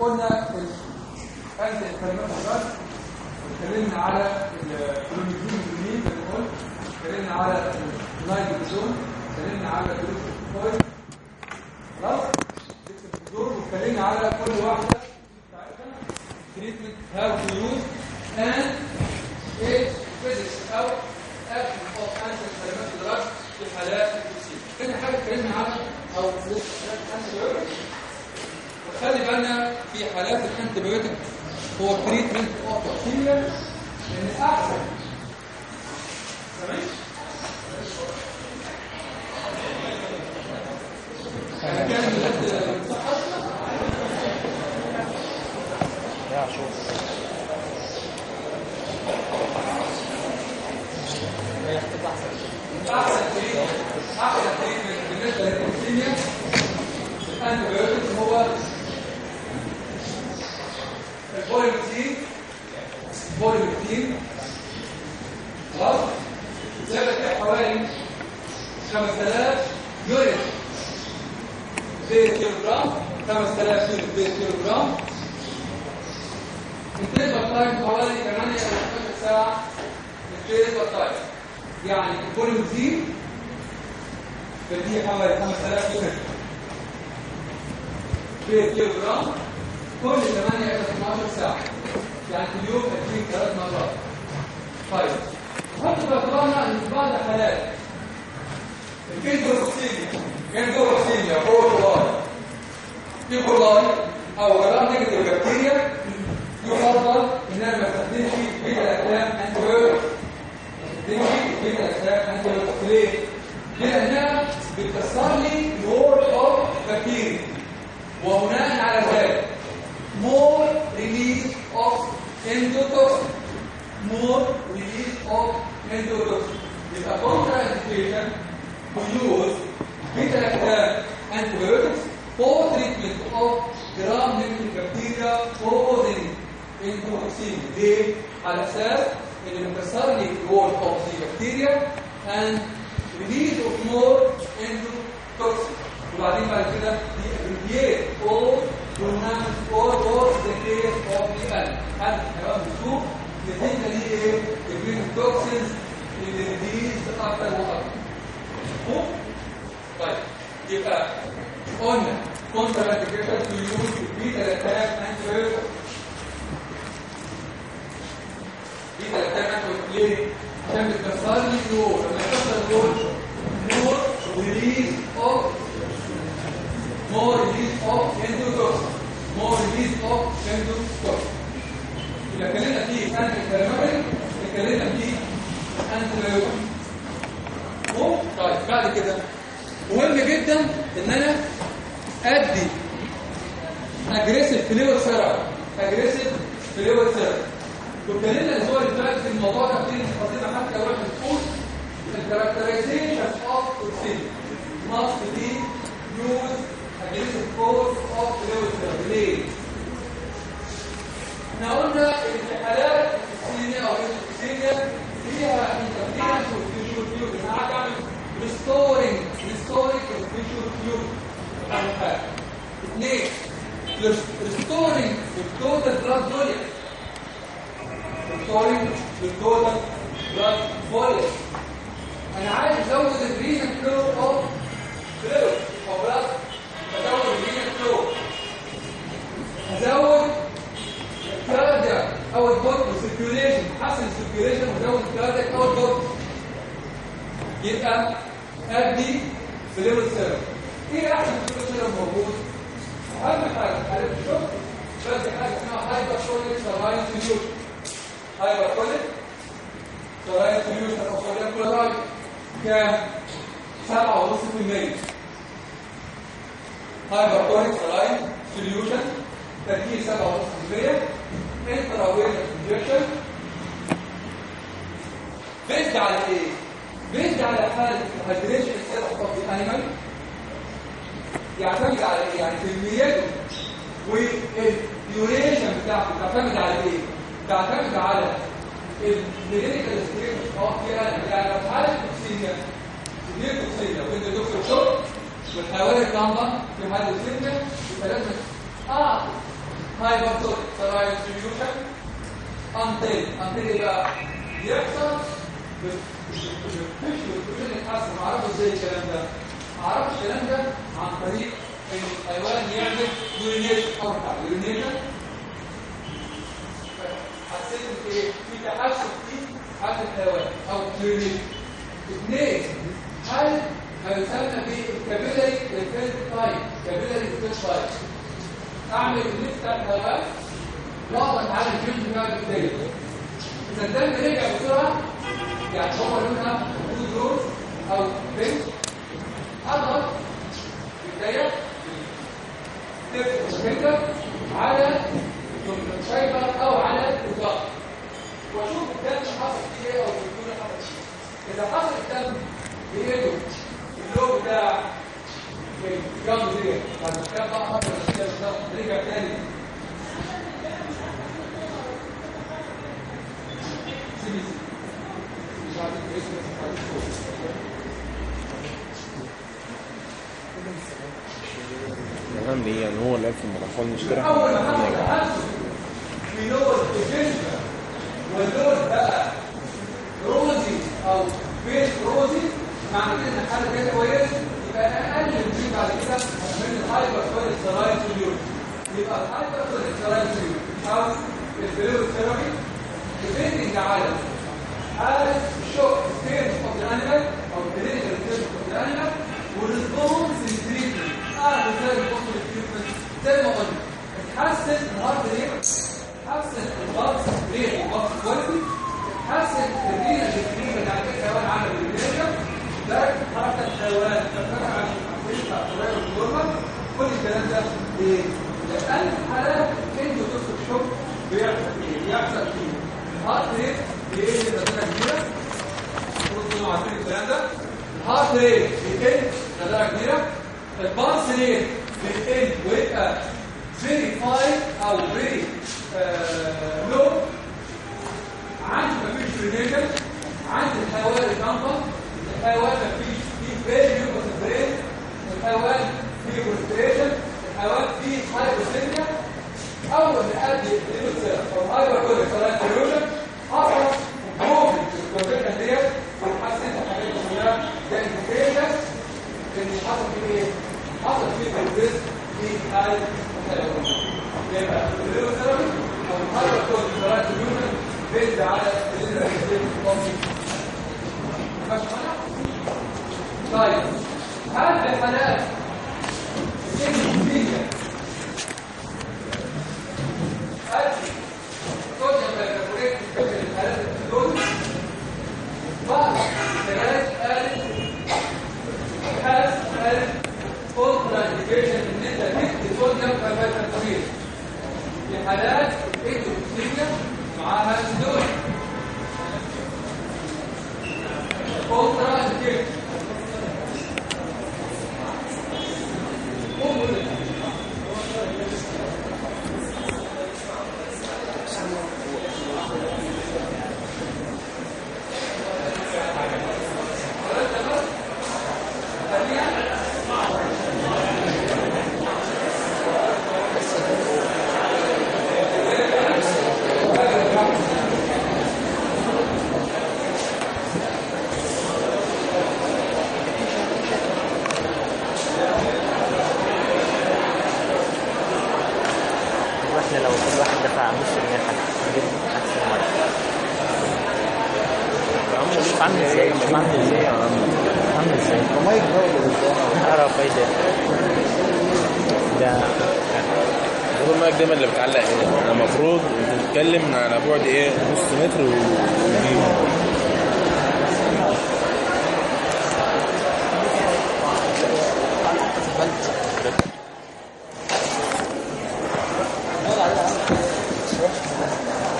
قلنا انت الكلمات بس اتكلمنا على الكلوميزين الجديد زي ما قلت اتكلمنا على النايتروجين اتكلمنا على الجلوكوز خلاص؟ دول واتكلمنا على كل واحدة تريتمنت هاو تو يوز اند إيه فيزيكس أو اكشن اوف انتي كلمات دراج في الحالات الكلاسيكيه تاني حاجة اتكلمنا عنها أو لسه خلي بالنا في حالات الانتبيوتيك هو تريتمنت أوف بكتيريا لأن أحسن. تمام؟ كان يا شوف. أحسن هو البوليمتين بوليمتين خلاص زي ما كده حوالي 5000 يونت في كيلو جرام 5000 يونت في كيلو جرام الفيزر تايم حوالي 8 إلى 12 ساعة الفيزر تايم يعني البوليمتين بديه حوالي 5000 يونت في كيلو جرام كل 8 إلى 12 ساعة. يعني في اليوم تكفيك ثلاث مرات. طيب. حط باعتبارنا ان في بعض الحالات الكنتروكسيميا كنتروكسيميا بورلاي في بورلاي أو gram negative bacteria. يفضل ان أنا ما استخدمش beta-lactam antibiotic ما استخدمش beta-lactam antibiotic ليه؟ لانها بتكسر لي ال wall of bacteria. وبناء على ذلك. more release of endotoxin. More release of endotoxin. It's a contraindication to use beta antibiotics for treatment of gram-negative bacteria causing endotoxin. They are assessed in the metastatic growth of the bacteria and release of more endotoxin. وبعدين بعد كده دي abbreviate all pronouns or or the case of the L هذا الكلام بنشوف نتيجة ليه إيه؟ تكوين التوكسينز اللي release أكتر وأكتر مفهوم؟ طيب يبقى قلنا contraindication to use beta-lactam antibiotic beta-lactam antibiotic ليه؟ عشان بتكسر لي ال wall لما يكسر ال wall more release of more release of endotoxin more release of endotoxin يبقى اتكلمنا فيه انتي كلاماتيك اتكلمنا فيه انتي طيب بعد كده. مهم جدا إن أنا أدي aggressive fluid therapy aggressive fluid therapy واتكلمنا الأسبوع اللي فات في الموضوع ده كتير خاصه حتى لو إحنا بنقول ال characterization of toxin must be used aggressive course of therapy ليه؟ إحنا قلنا ان في حالات السينيا أو السينيا فيها with visual field أنا اعمل restoring restoring the visual field بتاع الحاله اثنين restoring the total blood volume restoring the total blood volume أنا عايز ازود الرينال فلو اوف فلويد أو بلاد ازود ال renal flow ازود ال cardiac output وازود ال cardiac output يبقى ادي fluid therapy إيه أحسن fluid therapy موجود؟ أهم حاجة عارف شوف بدي حاجة اسمها hypertonic saline solution hypertonic saline solution أو sodium chloride كام؟ 7.5% hypertonic saline solution تركيز 7.5% intravenous injection بيزد على إيه؟ بيزد على حاله ال hydration state of the animal يعتمد على إيه؟ يعني كميته وال duration بتاعته تعتمد على إيه؟ تعتمد على الميديكال ستيت اوف ذا انيمال يعني لو حاله توكسينيا دي توكسينيا وانت دكتور شوك والحيوان الجامبه في حاله السنة يبقى لازم اعطي هايبرتون سرايل سوليوشن انتل انتل إيه بقى يحصل مش والبروتين يتحسن معرفش إزاي الكلام ده. معرفش الكلام ده عن طريق إن الحيوان يعمل يورينيشن أو بتاع. يورينيشن حسيت إن إيه في تحسن في حالة الحيوان أو يورينيشن اثنين. هل ما يسمى بالكابيلاري ريفيرد تايم كابيلاري ريفيرد تايم. أعمل الليفت بتاع الحيوان وأقدر اتعلم الجيم بتاع البكتيريا إذا الدم رجع بسرعة يعني هو لونها بلو جروث أو بينك اضغط بداية تفتح كده على الشايبر أو على الضغط وأشوف الدم حصل فيه إيه أو الدكتور حصل فيه إذا حصل الدم بايده اللو بتاع الجنب دي. كده بقى حصل الدم رجع تاني. تمام ليه يعني هو اللي في المدخل مش كده؟ ما في لون الجنب واللون بقى روزي أو بيت روزي معنى كده ان الحاله كده كويس يبقى أقل من بعد كده من الهايبر كوليك سرايت سوليوشن يبقى الهايبر كوليك سرايت سوليوشن أو الفلويد ثيرابي depending على حالة الشوك ستيج اوف ذا انيمال أو clinical stage of the animal وال response لل treatment اعرف إزاي ال response لل treatment زي ما قلنا تحسن ال heart rate تحسن ال pulse rate ال pulse quality تحسن ال renal ال clinical اللي على الحيوان عمل ال urination درجة كل الكلام ده ليه؟ لأن حالات ال endotoxic shock بيحصل إيه؟ بيحصل فيه ال heart rate بيقل بدرجة كبيرة كلكم عارفين الكلام ده ال heart rate بيقل بدرجة كبيرة ال pulse rate بيقل ويبقى very fine أو very low عندي مفيش urination عندي الحيوان recumbent الحيوان مفيش فيه very mucous membrane الحيوان فيه prostration الحيوان فيه أول ما ادي الليبس أو هايبر كوليك سلايت سوليوشن حصل الحاجات حصل فيه إيه؟ حصل فيه في الحيوان يبقى أو على حالات الكيميائية هل في قالت حالات قالت كونترا انديكيشن إن أنت تدي صوديوم بيكربونات في حالات الكيميائية معاها الدول كونترا انديكيشن وإحنا لو كل واحد دفع نص جنيه هنجيب احسن ميه شوف عامل إزاي شوف عامل إزاي يا عم عامل إزاي المايك ده ولا إزاي؟ اعرف إيه ده ده هو المايك دايما اللي بتعلق هنا. المفروض انت تتكلم من على بعد إيه؟ نص متر وتجيب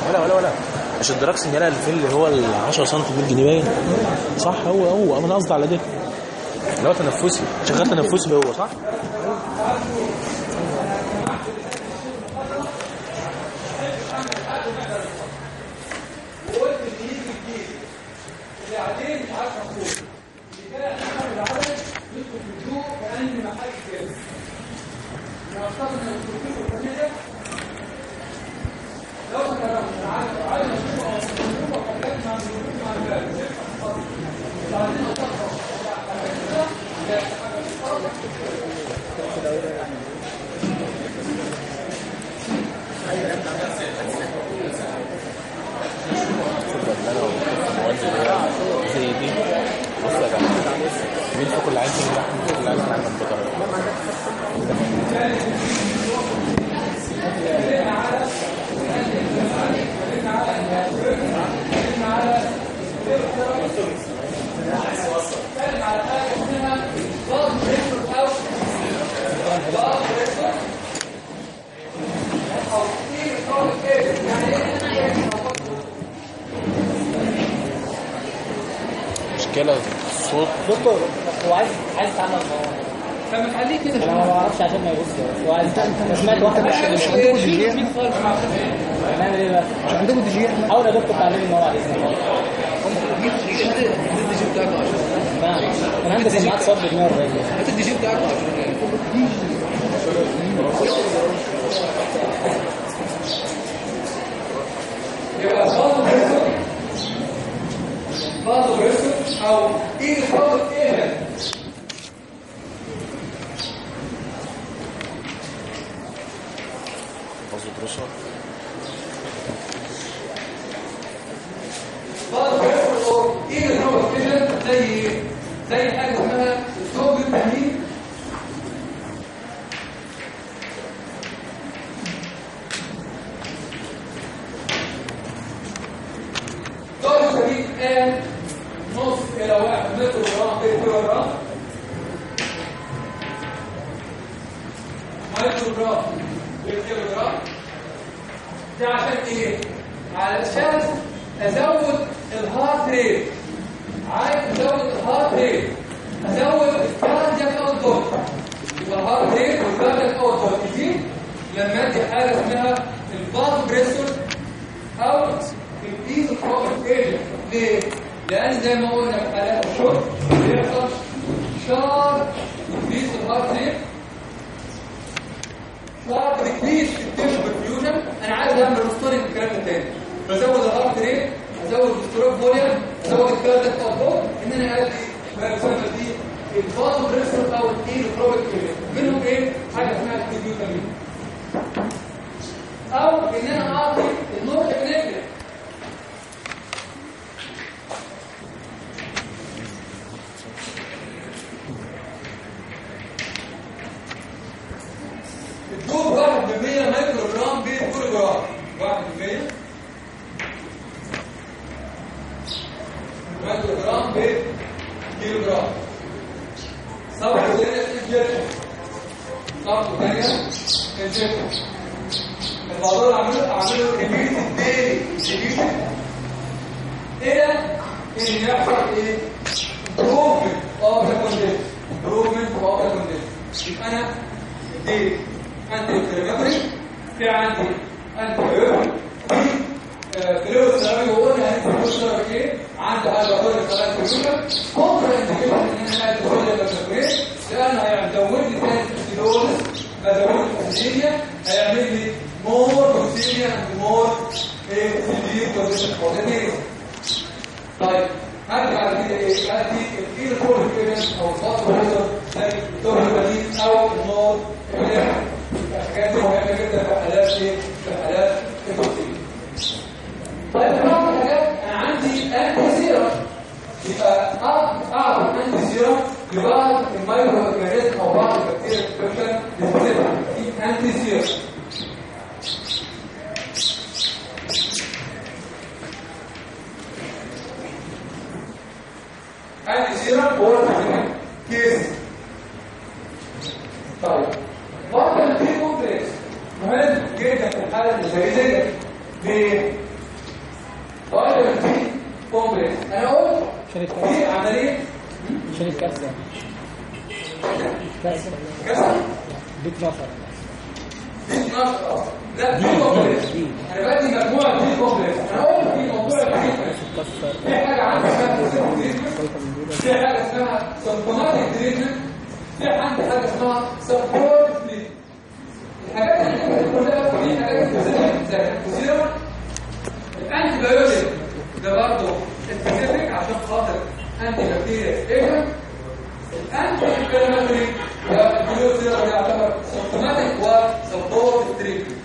ولا ولا ولا. مش الدراكسن يلا الفيل اللي هو ال 10 سم بالجنيه باين؟ صح هو هو. أنا قصدي على ده. اللي هو تنفسي. شغال تنفسي هو صح؟ دكتور هو عايز عايز يتعمل فمخليه كده. أنا ما أعرفش عشان ما يبص هو عايز انت سمعت واحد إيه مش عندكم دي جي هنعمل مش عندكم دي جي إحنا أول يا دكتور تعلموا إن انت عايز الدي جي بتاعك 10 أنا عندي سماعات صوت ب 140 الدي جي بتاعك 10 يبقى برضه بريسكوت برضه بريسكوت أو Tienes todo no ريكتوم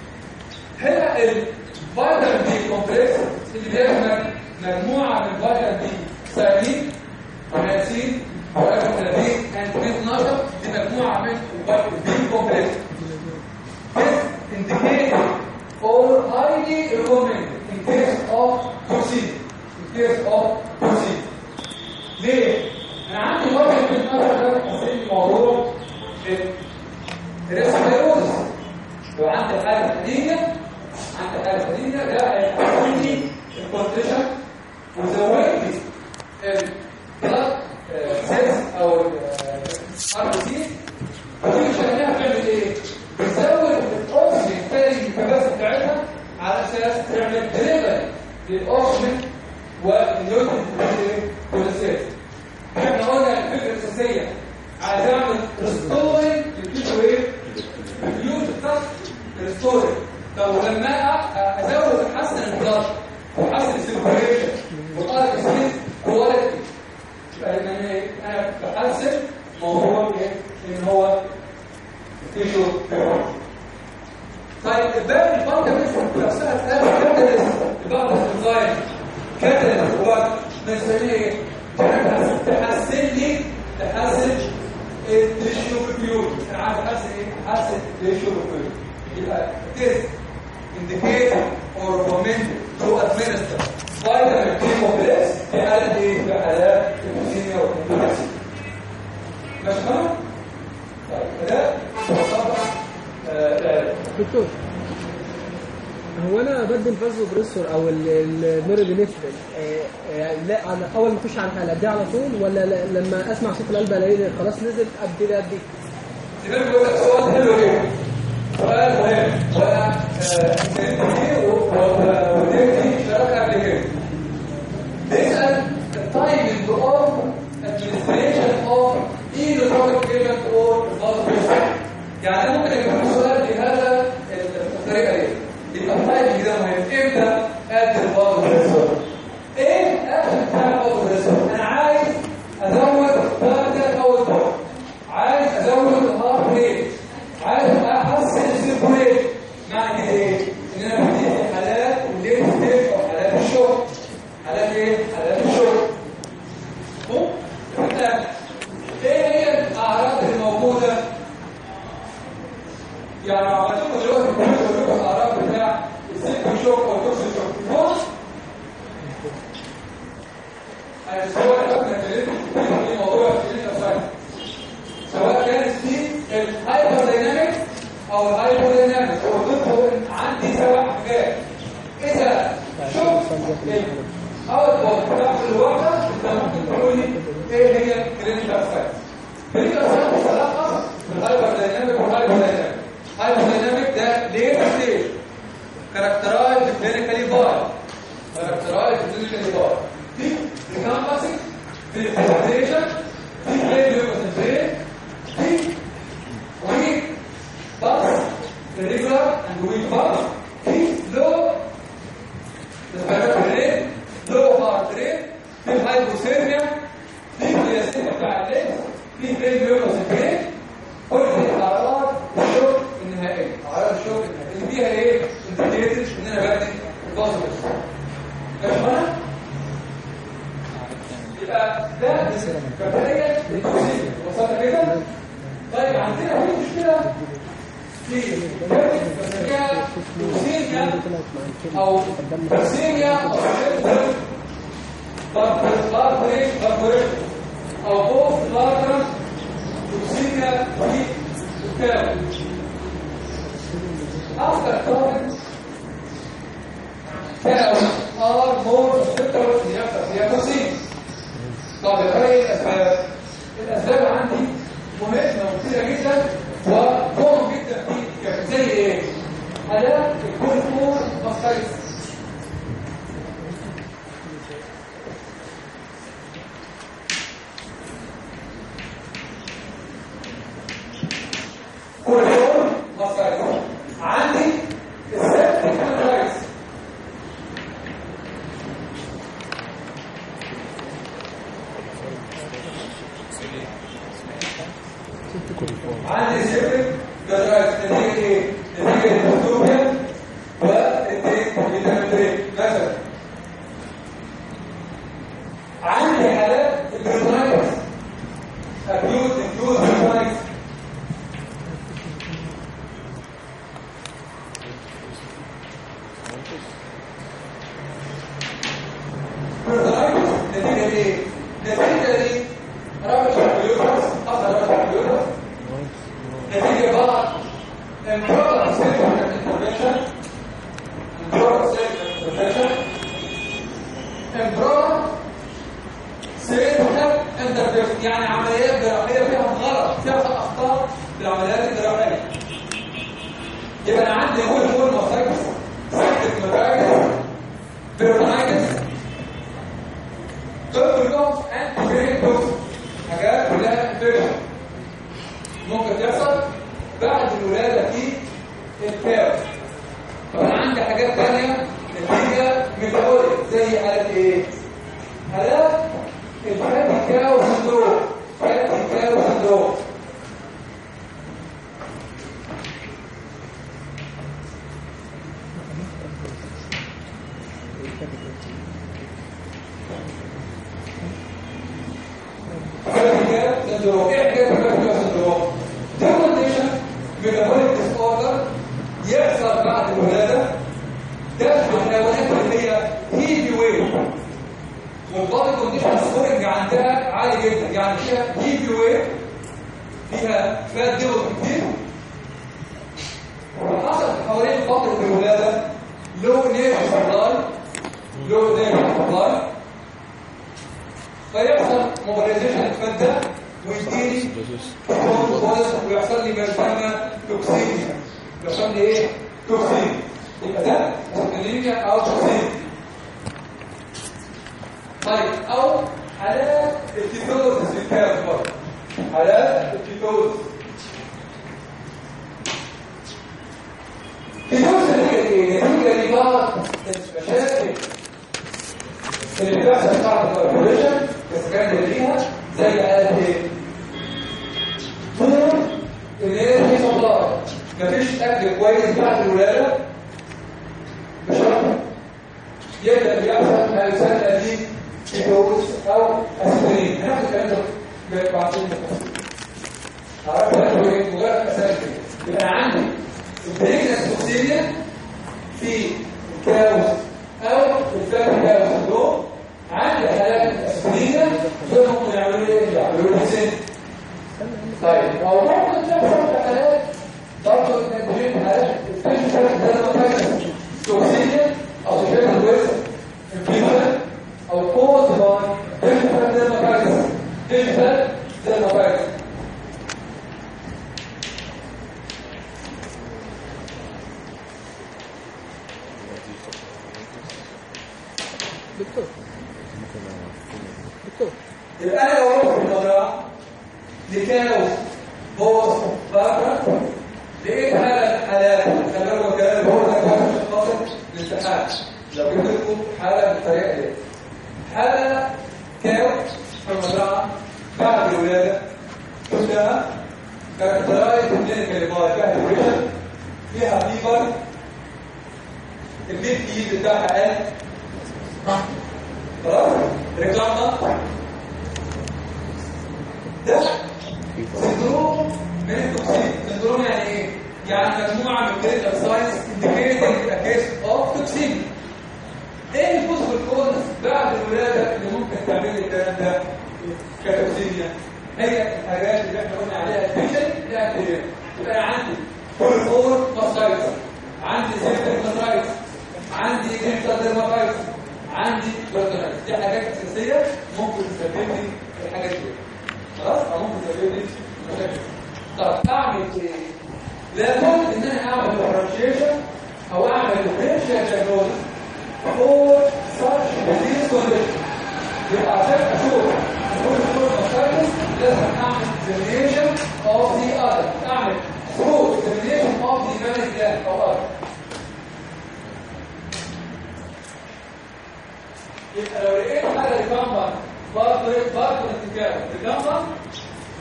هنا الفيتامين دي كومبريس اللي بيعمل مجموعة من فيتامين دي سيانين وناسين وأفلاتين and B12 لمجموعه من فيتامين كومبلكس This indicated or highly recommended in case of toxicity in case of toxicity ليه؟ أنا عندي واحد من النظر ده بيحسن الموضوع الريسبيرو إيه؟ لو عندك حاجة خديجه عندك حاجة خديجه ده هيحول لي الكونتيشن وزودت asset ratio proportion يبقى this indicated or recommended to administer vitamin B complex لقلب إيه بقى الكوزينيا والكوزينيا ماشي خلاص؟ طيب ده مصطلح دكتور هو أنا بدي الفازوبريسور أو الميريدينيفرين آه، آه، لا على أول ما أخش على الحاله دي على طول ولا لما أسمع صوت القلب ألاقي خلاص نزل أبدي ده ابدي؟ حلو كده فالمهم والتفكير والدير دي شاركها قبل كده بيسأل التايم از اوف administration of either product payment or not يعني ممكن يكون السؤال بهذا الطريقة دي يبقى التايم ده مهم إمتى؟ at the Caracterized very caliber. Caracterized very caliber. The example is the presentation, the أو سيريا أو أو بوف لاترم توكسينيا دي وكاو after tolerance there طب الرأي الأسباب عندي مهمة وكثيرة جدا ألا الجلوكوز والسايس إيه؟ حالات الفاتي كاو سندروم فاتي كاو سندروم ده كتوكسيميا هي الحاجات اللي إحنا قلنا عليها الفيشن لا كتير يبقى أنا عندي فور ماستايتس عندي سيرتر ماستايتس عندي ديجيتال ديرماتايتس عندي بلاتونايتس دي حاجات أساسية ممكن تسبب لي الحاجات دي خلاص؟ أو ممكن تسبب لي طب اعمل إيه لابد إن أنا أعمل ديفرنشيشن أو أعمل ديفرنشيال دايجنوستس فور such disease condition. يبقى عشان أشوف. لازم اعمل examination of the other اعمل through examination of the mammoth gland أو other يبقى لو لقيت حاجة ريكامبر برضه برضه انتكاس ريكامبر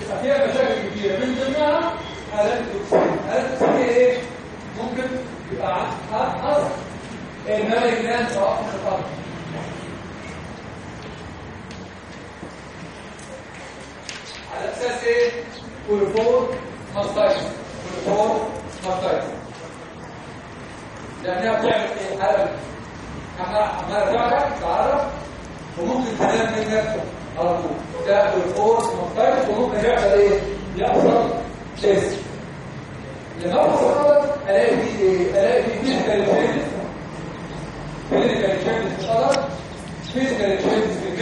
يبقى فيها مشاكل كتيره من ضمنها حالات التوكسين حالات التوكسين إيه ممكن يبقى اصل المالك جلاند سواء في الخطر على أساس إيه كولوفور ماستايتس كولوفور ماستايتس لانها بتعمل إيه حاله عمال تعرف تعرف وممكن تنام منك على طول تاخد الفورس مختلف وممكن يحصل إيه؟ يحصل تيست لما افصل الاقي فيه إيه؟ الاقي فيه فيزيكال تشينجز كلينيكال تشينجز في القدر فيزيكال تشينجز في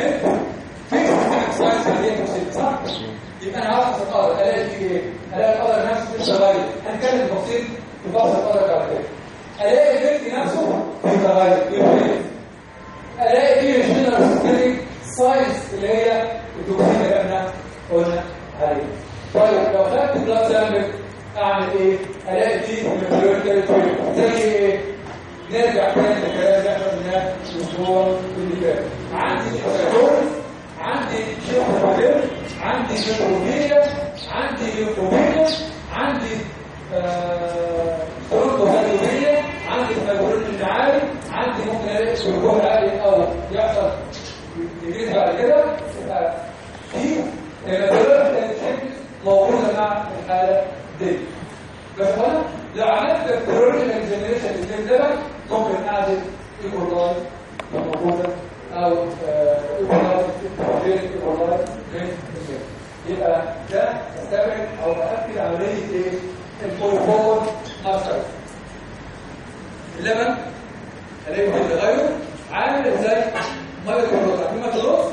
الميل فيزيكال ساينس هي مصيبه صح؟ يبقى أنا هفحص القدر الاقي فيه إيه؟ الاقي القدر نفسه تغير هنتكلم تفاصيل في فحص القدر بعد كده الاقي في فيه جنرال سكيلينج ساينس اللي هي التوكسين اللي إحنا قلنا عليه طيب لو خدت بلاد سامبل اعمل إيه؟ الاقي فيه ميكروبيال زي إيه؟ نرجع تاني للكلام اللي إحنا قلناه الأسبوع اللي فات عندي عندي شيخوفيل عندي ميكروفيليا عندي ليوكوفيليا عندي ثرومبوفاليومية عندي فايبرين النعالي عندي ممكن ألاقي سلوكون عالي أو يحصل يجيز بعد كده. يبقى في موجوده مع الحالة دي. بس هنا لو عملت التروريال اكزامينشن للكلام ده ممكن أعزل ايكولاي موجوده أو ايكولاي غير ايكولاي غير يبقى ده استبعد أو اكد عمليه إيه؟ الفورفور ماستر اللبن الاقي في التغير عامل إزاي؟ ميه الكلوز عارفين ميه الكلوز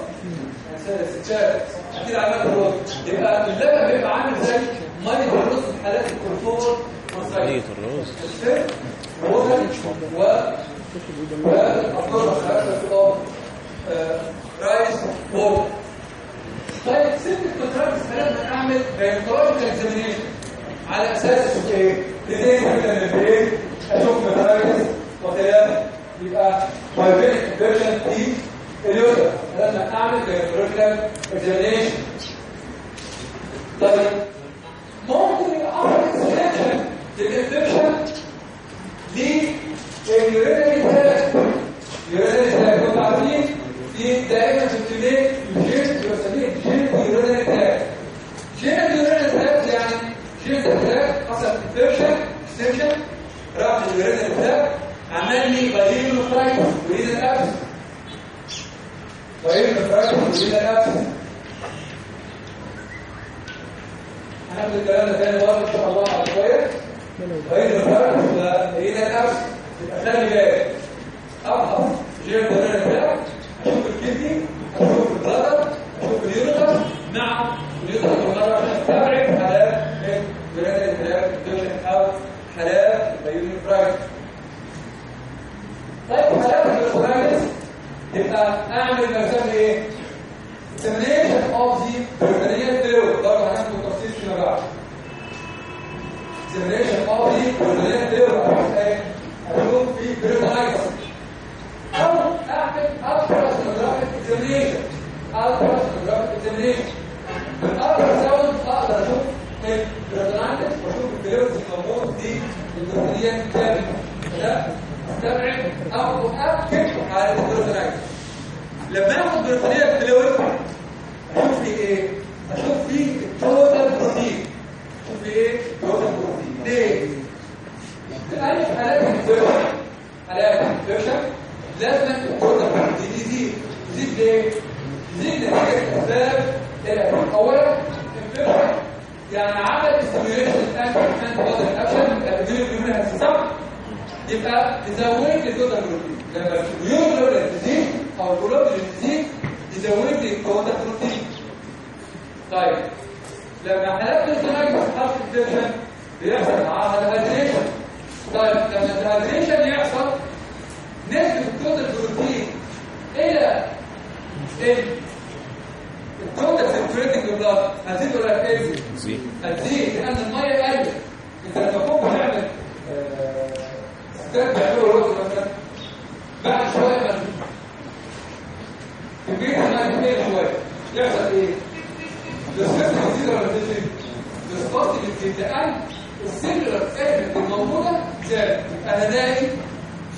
الستات أكيد ميه الكلوز يبقى اللبن بيبقى عامل زي ميه الكلوز في حالات الفورفور ماستر مية الرز السر ووزن و رايس بول طيب ست كونتراكتس لازم أعمل بيولوجيكال اكزامينيشن على أساس أشوف إيه؟ لديه فيتامين إيه؟ أشوف ميترايتس وخلاف يبقى بايوجينيك فيرجن دي اليوزر لازم أعمل بيولوجيكال اكزامينيشن طيب ممكن يبقى أعمل سelection للانفكشن لليورينري تراكت اليورينري تراكت كنتوا عارفين في دايما في التليك جين بيسميه جين يورينري تراكت جين يورينري تراكت يعني جين تراكت حصل انفكشن اكستنشن راح اليورينري تراكت عمل لي بايلين ورينال ابس بايلين فرايتس ورينال ابس هناخد الكلام ده تاني برضه إن شاء الله على شوية pyelonephritis و renal abscess يبقى خلي بالك ابحث genitourinary tract أشوف ال kidney أشوف ال bladder أشوف ال ureter مع ال ureter بالمرة عشان استبعد حالات ال urinary tract أو حالات ال pyelonephritis طيب حالات ال peritonitis يبقى اعمل مثلا إيه examination of the peritoneal fluid طبعا هناخد التفصيل فيما بعد fluid عشان إيه أشوف في peritonitis أو اعمل ultrasonographic examination ultrasonographic examination بال ultrasound أقدر أشوف ال peritonitis واشوف ال fluids الموجود في ال peritoneal cavity ده استبعد أو اؤكد حاله ال peritonitis لما اخد peritoneal fluid أشوف في إيه أشوف في ال total protein أشوف في إيه ال total protein ليه لأن في حالات ال infection حالات ال infection لازم ال total protein يزيد يزيد ليه يزيد نتيجه اسباب الأدوية. اولا ال infection يعني عمل stimulation ال antibody action الادويه منها صح يبقى تزود ال total protein لما الجلوبولين تزيد أو الجلوبولين تزيد يزود لي ال total protein طيب. لما حالات الجلايكوز حرف الانفكشن بيحصل معاها الهيدريشن طيب لما الهيدريشن يحصل نسبة التوتال بروتين إلى التوتال سيركيوليتنج بلاد هتزيد ولا هتنزل؟ زي هتزيد لأن المية قلت انت لما كنت بتعمل ستات بيعملوا رز مثلا بعد شوية ما البيت ما يتميل شوية يحصل إيه؟ السيستم يزيد ولا تزيد؟ السباستي بتزيد لأن السيلولر ايفنت الموجوده زاد أنا داعي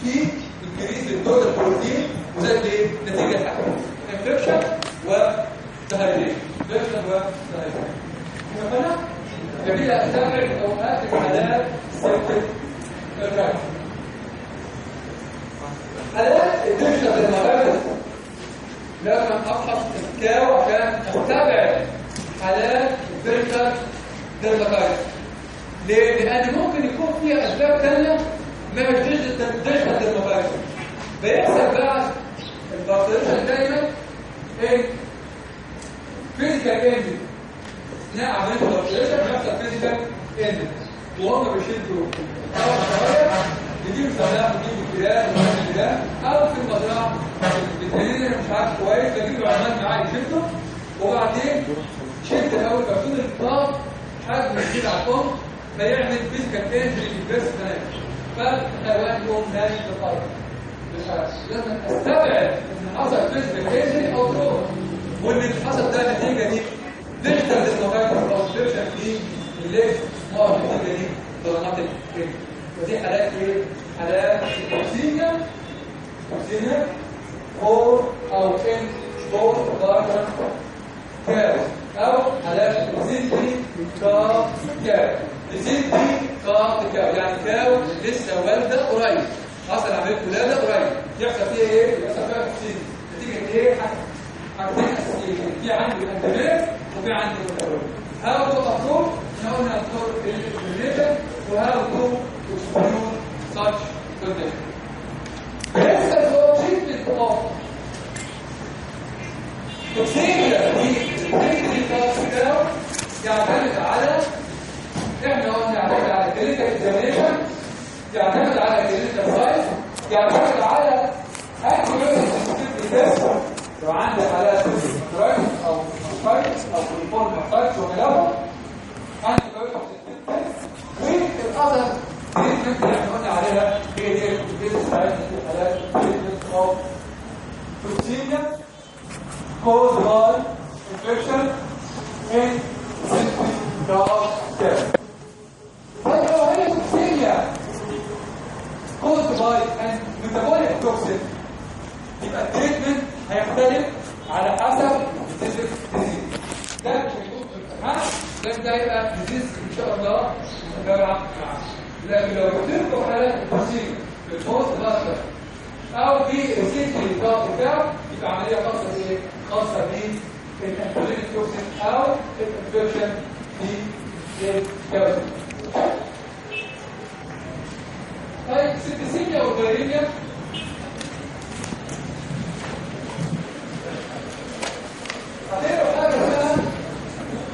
في انكريز للتوتال بروتين وزاد إيه؟ نتيجه حاجة انفكشن وتهيئه انفكشن وتهيئه فانا جميل استبعد اوقات الحالات سيركت الراجل حالات الدكتور المغرب لازم أبحث الكاو عشان اتبع حالات الدكتور ديرماتايتس ليه؟ لأن ممكن يكون فيها أسباب ثانية ما مش ديجيتال ديرماتايتس بيحصل بقى البكتيريا دايما إيه؟ فيزيكال اندنج اثناء عمليه البكتيريا بيحصل فيزيكال اندنج وهم بيشدوا. أو الشرايح يجيبوا سلاح يجيبوا أو في المزرعه الفيترينير مش عارف كويس بجيب عمال معاه يشده وبعدين شد الأول كرتون الطاق حجم يزيد على الطن فيعمل فيزيكال انتري في فالحيوان يقوم نايم في الأرض مش عارف. لازم استبعد ان حصل فيزيكال انجري أو تروما وان اللي حصل ده النتيجه دي ديجيتال ديسلوكيشن أو ديجيتال في الليج ما النتيجه دي تروماتيك ودي حالات إيه؟ حالات توكسينيا توكسينيا فور أو إن فور داركر كاب أو حالات زيتي كاب كاب زيتي كاب كاب يعني كاو لسه والدة قريب. حصل عمليه ولادة قريب. يحصل فيها إيه؟ يحصل فيها توكسين نتيجه إيه؟ حاجتين أساسيين. في عندي الانتباه وفي عندي الكنترول هاو تو إحنا قلنا الدور الريليشن وهاو تو اكسبلور such condition بالنسبة للتريتمنت اوف توكسيميا دي التكنيك بتاعه يعتمد على إحنا قلنا يعتمد على كلينيكال اكزامينشن يعتمد على كلينيكال سايز يعتمد على اكيوريسي تيست لو عندي حالات دراج أو فايتس أو ريفورم فايتس وغيرهم عندي والاذر تريتمنت اللي إحنا قلنا عليها هي دي توكسيميا caused by infection in simply dog. طيب لو هي توكسيميا caused by an metabolic toxin يبقى التريتمنت هيختلف على حسب الديزيز ده مش هيكون في الامتحان ده هيبقى ديزيز ان شاء الله متابعه معاه لكن لو لكم حالات في البوست باستر أو في السيتي الضغط بتاعه يبقى عملية خاصة بإيه؟ خاصة بالانفلين توكسين أو ال infection في الكبد طيب ال septicemia وال viremia هتقروا حاجة اسمها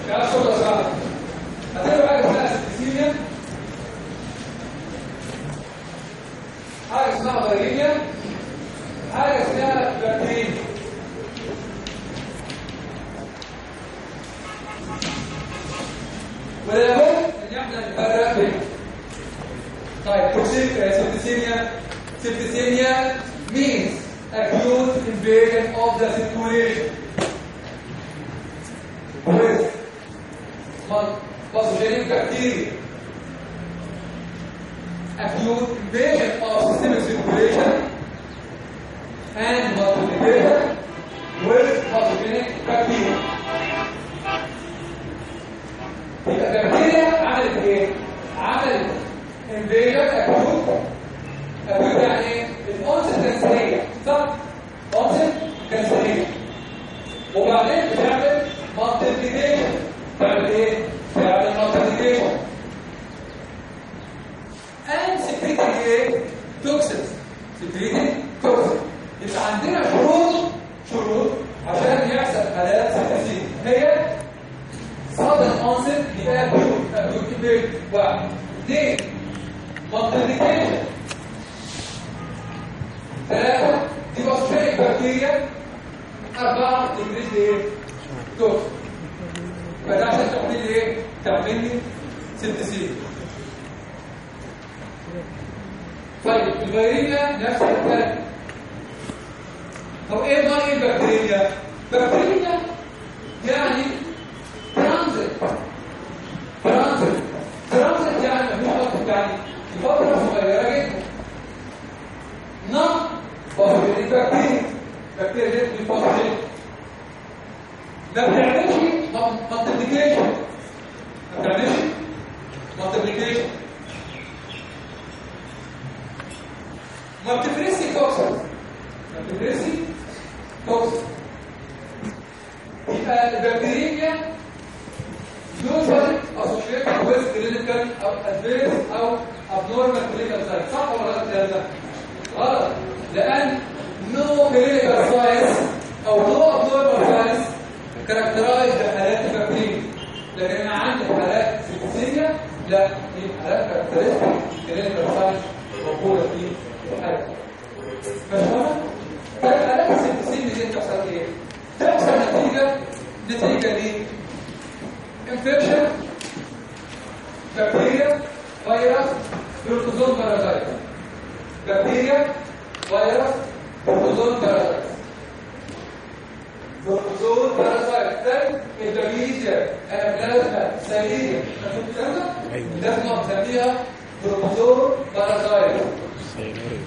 يا شغل صعب هتقروا حاجة اسمها ال septicemia حاجة اسمها viremia حاجة اسمها bacteremia ولابد ان إحنا نفرق بينهم طيب توكسيك سيبتسيميا سيبتسيميا means acute invasion of the circulation with pathogenic bacteria. Acute invasion of systemic circulation and multiplication with pathogenic bacteria يبقى البكتيريا عملت إيه؟ عملت invasion acute acute يعني إيه؟ ال onset كان سريع صح؟ onset كان سريع وبعدين بتعمل multiplication تعمل إيه؟ تعمل multiplication and secreting إيه؟ toxins secreting toxin يبقى عندنا شروط شروط عشان يحصل حالات سكتين هي sudden onset يبقى acute كبير واحد. اثنين. multiplication ثلاثة. demonstrate بكتيريا. أربعة. increase إيه؟ توكس فده عشان تعمل لي إيه؟ تعمل لي ست سين طيب الفيرينا نفس الكلام. طب إيه بقى إيه ال bacteremia؟ bacteremia. يعني transient. transient. transient يعني مفيش يعني فترة صغيرة جدا. نعم. pathogenic bacteria. بكتيريا دي pathogenic ما بتعملش multiplication ما بتعملش multiplication ما بتفرزش toxin ما بتفرزش يبقى ال bacteremia usually associated with clinical أو adverse أو abnormal clinical signs صح ولا غلط ده؟ غلط لأن no clinical signs أو no abnormal signs characterized بحالات ال bacteremia لكن أنا عندي حالات septicemia لا دي حالات characteristic clinical signs موجوده في الحالة. فاهمة؟ فالحالات ال septicemia دي بتحصل إيه؟ تحصل نتيجه نتيجه ليه؟ infection بكتيريا فيروس protozoan parasite بكتيريا فيروس protozoan parasite protozoan parasite زي البكتيريا البلازما سيليا. ده اسمها بنسميها بروتوزون بارازايت سيناريو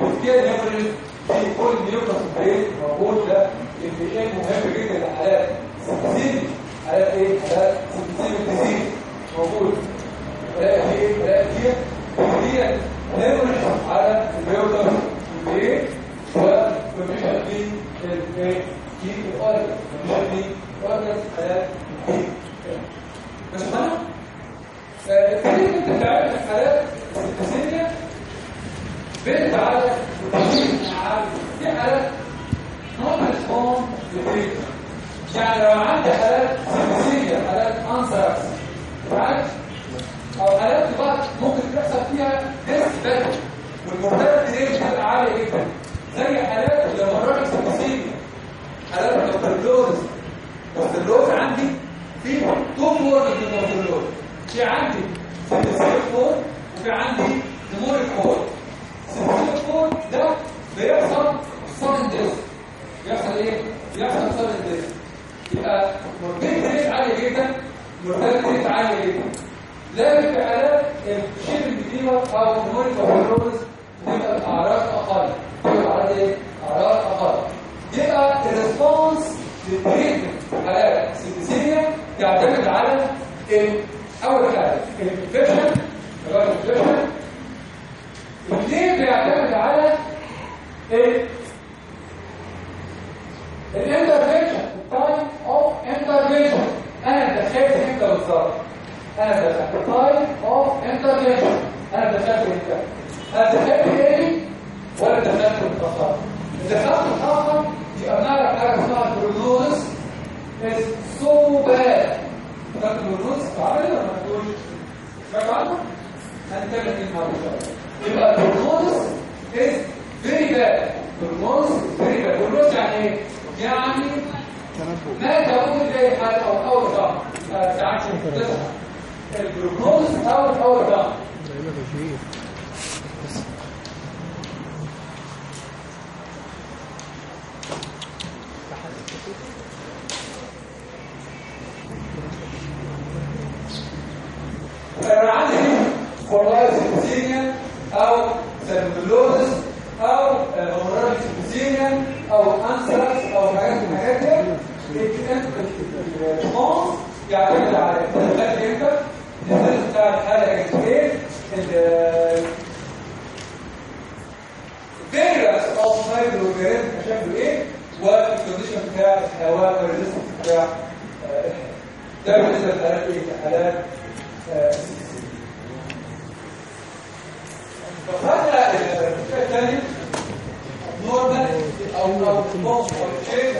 بكتيريا نيمرين في كل نيوكلاس برين موجود ده الانفيشن مهم جدا لحالات سيبتين حالات إيه؟ حالات سيبتين ديزيز موجود. ولا إيه ولا إيه هي نمرش على البيوتر الايه ومشهد في الايه في الأرض مشهد في ارض حالات بس أنا؟ التكليف انت بتاعت الحالات السياسيه بنت على في حالات نوت ريسبون يعني لو عندي حالات سياسيه حالات انسركس معاك أو حالات بقى ممكن تحصل فيها ديس باتر والمورتاليتي ريت بتبقى عاليه جدا زي حالات الهيموراجيك سيبسيميا حالات البكتيريوز البكتيريوز عندي في تو فورم من في عندي سيبسيميا فور وفي عندي هيموريك فور فور ده بيحصل سادن ديس بيحصل إيه؟ بيحصل سادن ديس يبقى مورتاليتي ريت عاليه جدا مورتاليتي ريت عاليه جدا لكن في حالات الشيب الكتيرة أو النوري كوبيروز بتبقى الأعراض أقل بتبقى الأعراض إيه؟ أعراض أقل يبقى ال response لل treatment حالات septicemia يعتمد على أول حاجة ال infection ال infection الاثنين بيعتمد على ال ال intervention ال time of intervention أنا دخلت إمتى بالظبط. أنا دخلت time of intervention أنا دخلت إمتى هل دخلت تاني ولا دخلت متاخر دخلت متاخر يبقى بنعرف حاجة اسمها البروجنوز is so bad. دخلت البروجنوز عملي ولا ما تقولش عنه هنتكلم فيه النهارده يبقى is very bad. البروجنوز is very bad. البروجنوز يعني إيه يعني ما تقول زي حال أو اول ضغط ساعات تصحى الجلوكوز أو اول ضغط أنا عندي فولايز سيبسينيا أو سيربلوزس أو هوموراليس سيبسينيا أو انسراكس أو حاجات من الحاجات دي الريسبونس يعتمد على التدخلات إمتى النزال بتاع الحالة شكله إيه والكونديشن بتاع الهواء بتاع آه، ده بالنسبة لحالات إيه حالات فهذا الفكرة الثانية نورمال أو أو response أو change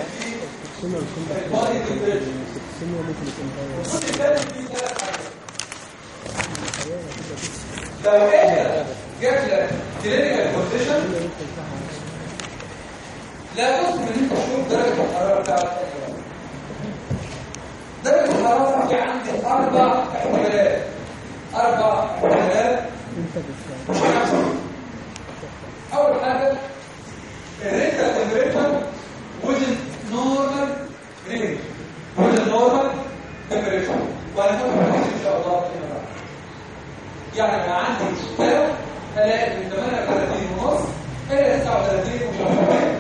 في ال body temperature الجزء الثالث فيه ثلاث حاجات. لو انت جات لك clinical condition لا بد من انت تشوف درجة الحرارة بتاعتك درجة الحرارة في عندي أربع احتمالات أربع احتمالات أول حاجة ال rectal temperature within normal range within normal temperature وهنفهم إن شاء الله فيما بعد يعني أنا عندي كام ألاقي من 38 ونص إلى 39 وشهرين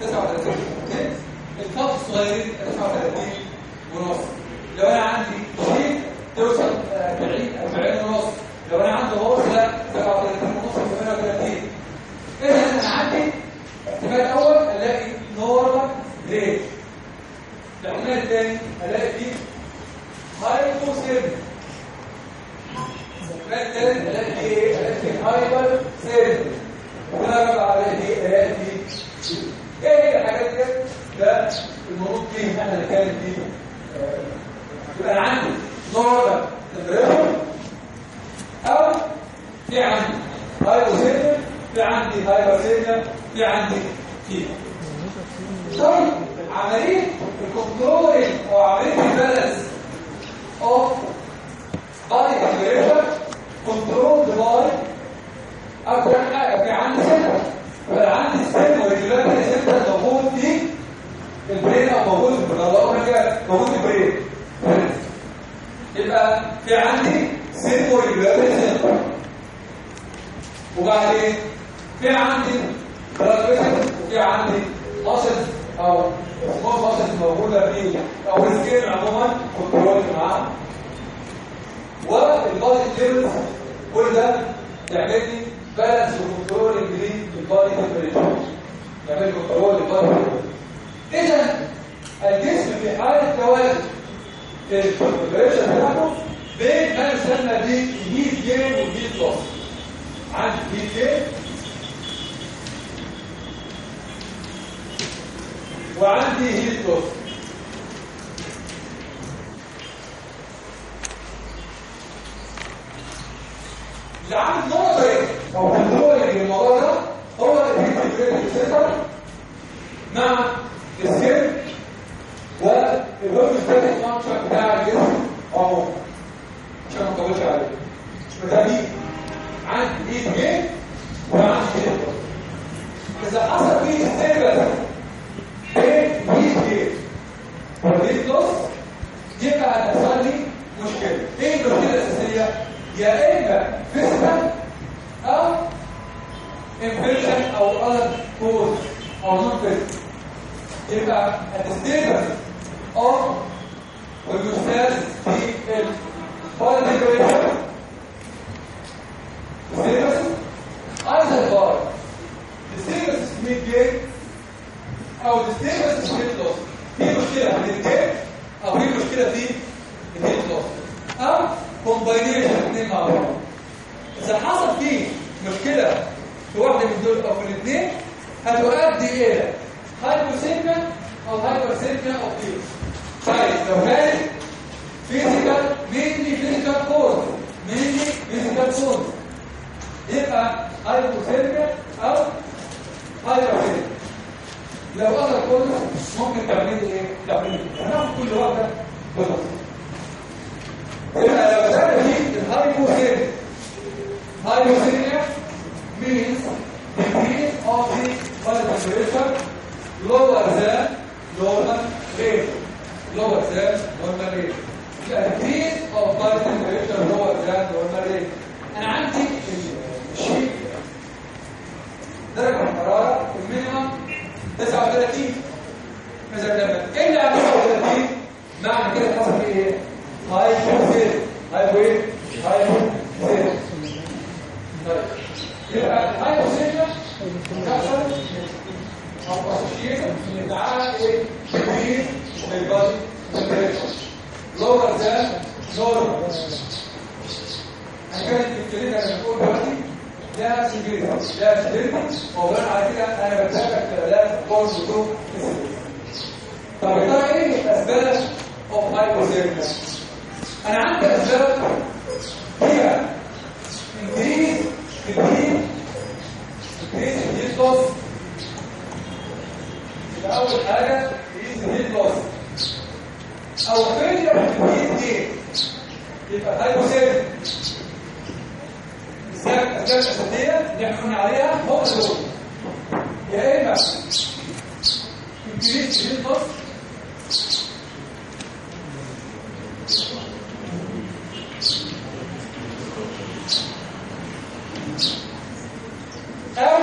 39 وشهرين. ال calf الصغيرين 39 ونص. لو أنا عندي sheep توصل 40 40 ونص. لو أنا عندي horse لا 37 ونص 38 اذا أنا عندي؟ احتمال اول ألاقي normal rate الاحتمال الثاني ألاقي فيه hypothermia الاحتمال الثالث ألاقي إيه؟ ألاقي فيه hyperthermia وده بقى على إيه؟ ألاقي فيه إيه هي الحاجات دي؟ ده المفروض فيه إحنا نتكلم فيه آه، يبقى أنا عندي normal temperature أو في عندي hypothermia في عندي hyperthermia في عندي fever طيب عملية ال control أو عملية ال balance of body temperature controlled by أكتر حاجة في عندي فبقى عندي سن وريجولار سنه موجود في البرين أو موجود في البرين موجود في البرين يبقى في عندي وريجولار سنه وبعدين في عندي بلاد وفي عندي. ماسل أو سمول ماسل موجوده في أو السكين عموما كنترول معاها والبادي ليفلز كل ده يعمل لي بالانس وكنترول للبادي تمبريتشر يعمل لي control لل body temperature اذا الجسم في حاله توازن ال temperature بتاعته بين ما يسمى بال heat gain وال heat loss عندي heat gain وعندي heat loss اللي عامل نظري أو للموضوع ده هو الهيت مع والهوموستاتيك فانكشن بتاع الجسم عموما عشان ما نطولش عليه متابعين عندي ايد جيم وعندي ايد إذا حصل فيه استيبل بين ايد جيم والايد لوس يبقى هتحصل لي مشكلة. إيه المشكلة الأساسية؟ يا إما فيزيكال أو انفكشن أو أذر كوز أو نون فيزيكال. يبقى الستيبل أوف واليوستاز في البوليتيكال السيرفس أيضا بار السيرفس ميد جيم أو السيرفس ميد لوس في مشكله في الجيم أو في مشكله في الهيت لوس أو كومباينيشن الاثنين مع بعض اذا حصل فيه مشكلة. في واحدة من دول أو في الاثنين هتؤدي إلى هايبوسيميا أو هايبرسيميا أو فيروس طيب لو كانت فيزيكال مينلي فيزيكال كوز مينلي فيزيكال كوز يبقى هايبوسيميا أو hyperthermia لو أنا كله ممكن تعمل إيه تعمل هناخد كل واحدة بالظبط يبقى لو كان في ال hypothermia hypothermia means decrease of the body temperature lower than normal rate. Lower than normal rate. Of body temperature lower than normal rate أنا عندي الشيء درجة الحراره المينيمم 39 مثلا لما تقل عن 39 معنى كده حصل فيه إيه؟ هاي زيرو. هاي وين؟ هاي زيرو. طيب. يبقى الهاي زيرو. تحصل أو اسوشيشن تعالى إيه؟ تكوين البادي. ذان نورمال هنتكلم في الكلمة اللي بنقول دلوقتي ده سيجريتي ده سيجريتي وبناء على كده أنا بتابع كلام كورس تو طب يا ترى إيه الأسباب اوف هايبوثيرميا أنا عندي أسباب. هي انكريز انكريز انكريز الهيت لوس يبقى اول حاجة increase ال heat loss أو failure في gain يبقى hypothermia الاسباب الاسباب الاساسيه اللي إحنا عليها هم دول يا اما increase ال heat loss أو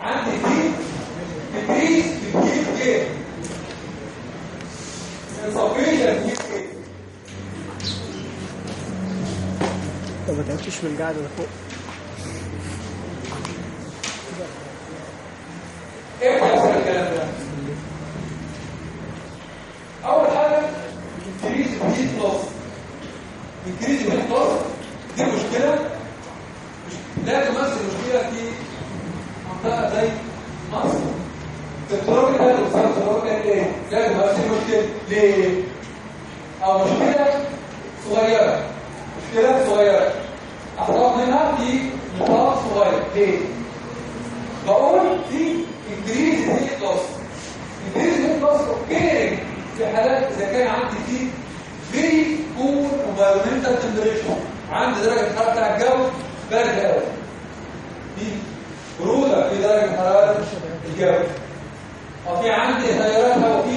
عندي دي increase في ال heat gain insufficient heat gain طب ما تعبتش من القعده ده فوق. ده؟ أول حاجة دي مشكلة. مش- لا تمثل مشكله في منطقة زي مصر. إيه؟ لا تمثل مشكله ليه؟ أو مشكلة صغيرة. مشكلة صغيرة. احتاط منها في نطاق صغير ليه؟ بقول في increase heat loss increase heat loss okay. في حالات إذا كان عندي في very cold environmental temperature عندي درجة الحراره بتاع الجو بارد قوي دي بروده في درجة حرارة الجو. أو في عندي تيارات هواء في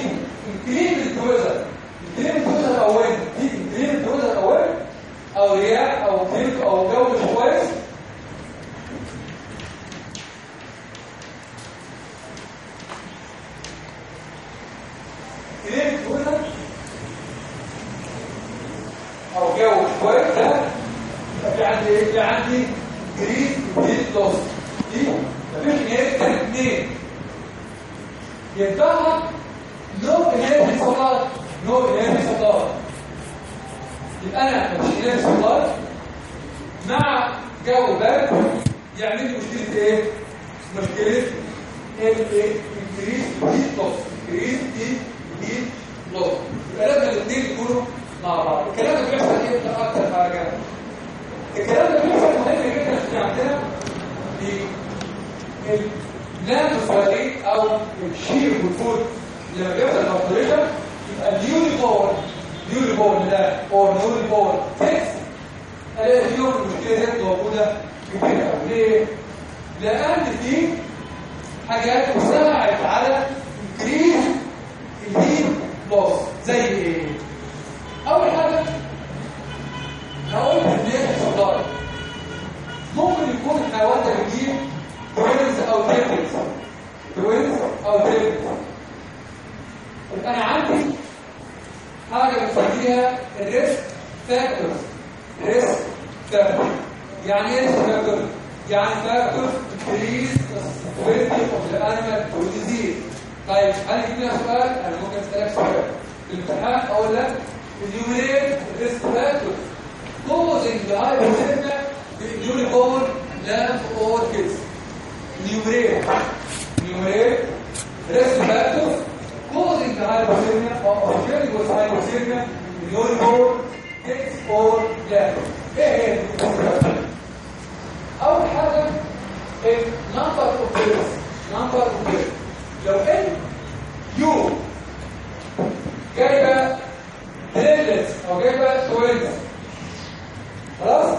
increase ال exposure increase ال exposure أو wind في increase ال exposure أو wind أو رياح أو تلك أو جو مش كويس ال exposure أو جو مش كويس. ده في عندي إيه؟ في عندي great great loss دي مفيش نهايه اثنين يتبقى no energy supply no energy supply يبقى أنا energy supply مع جو برد يعمل لي مشكلة إيه؟ مشكله الايه؟ انكريز هيت لوس انكريز هيت لوس يبقى لازم الاثنين يكونوا مع بعض. الكلام ده بيحصل إيه؟ ده أكتر حاجة. الكلام ده بيحصل مهم جدا في عندنا في النانوسفيريت أو الشير والفود لما بيحصل الاوبريشن يبقى النيوري باور نيوري باور ده أو باور 6 الاقي فيهم المشكلة دي موجوده كتير قوي ليه؟ لأن في حاجات تساعد على increase ال heat loss زي إيه؟ اول حاجة هقول كميه supply ممكن يكون الحيوان ده بيجيب twins أو triplets twins أو triplets يبقى أنا عندي हाँ अगर सब्ज़ी है risk risk यानी طيب هل يمكن سؤال انا ممكن اسالك سؤال الامتحان اولا اليوريت ريسك فاكتور كوزنج هايبوثيرميا باليونيكورن لام اور كيدز اليوريت اليوريت ريسك فاكتور causing the hypothermia or occurring with hypothermia, ينظر takes or death. اول حاجة number of pills number of pills لو ان يو جايبة بليلت او جايبة تويلت خلاص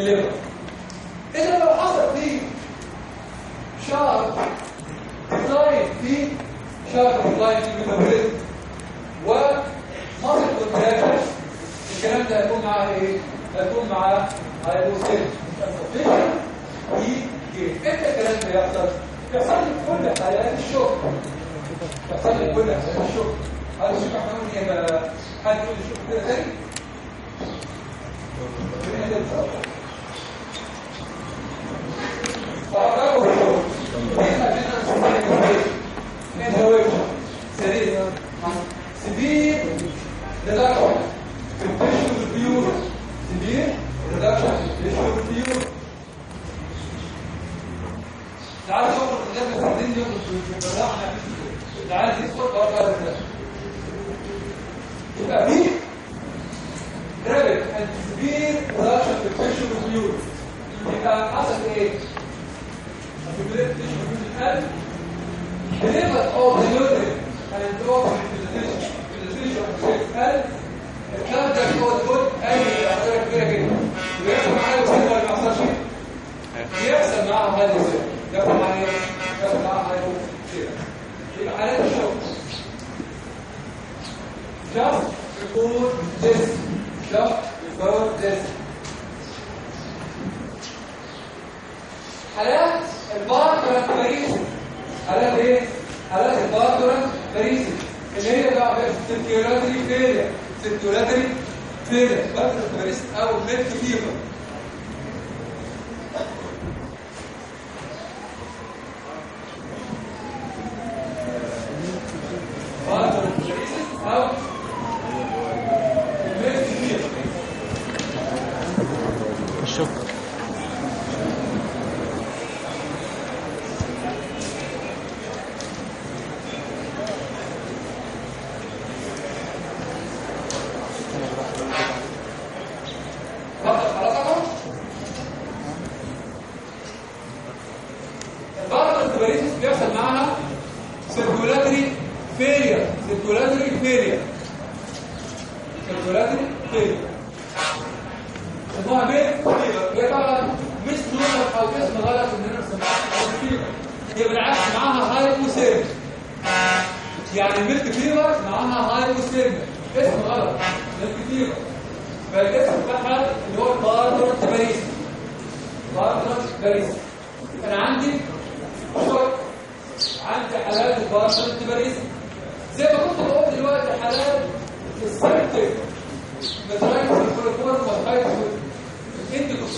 clear.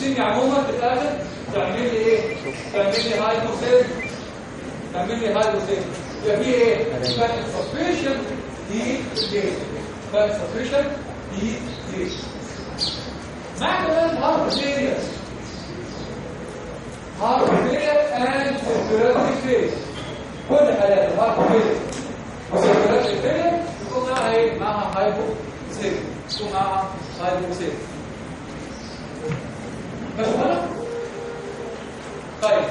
توكسيني عموما الآخر تعمل لي إيه؟ تعمل لي هايبوسيل تعمل لي هايبوسيل يبقى في إيه؟ فات سسبشن دي دي فات سسبشن دي دي مع كمان هارد فيلير هارد فيلير اند سيركولاتري فيلير كل حالات الهارد فيلير وسيركولاتري فيلير يكون معاها إيه؟ معاها هايبو سيل يكون معاها هايبو مش غلط؟ طيب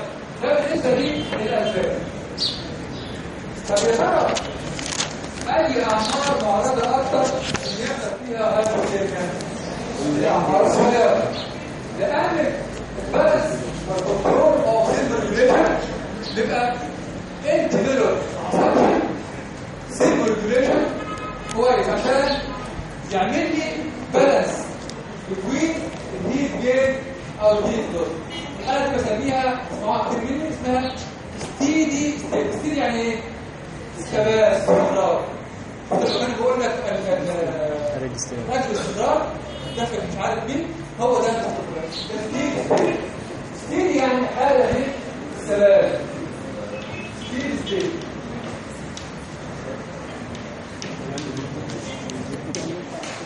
ده بالنسبة لي للاسباب طب يا ترى اي اعمار معرضه أكتر ان يحصل فيها هايبو سيل الأعمار الصغيرة لأن البلس والكنترول أو سيمبل بيبقى انت ديلوت سيمبل ريجوليشن كويس عشان يعمل لي بالانس بين الهيت جين أو الهيت لود أنا دي بسميها اسمها كتير مني اسمها ستيدي ستيدي. يعني إيه؟ ثبات استمرار كان بقول لك ال- ال- ريجستري رجل الاستمرار داخل مش عارف مين هو ده الاستمرار ستيل ستيل يعني حالة من الثبات ستيل ستيل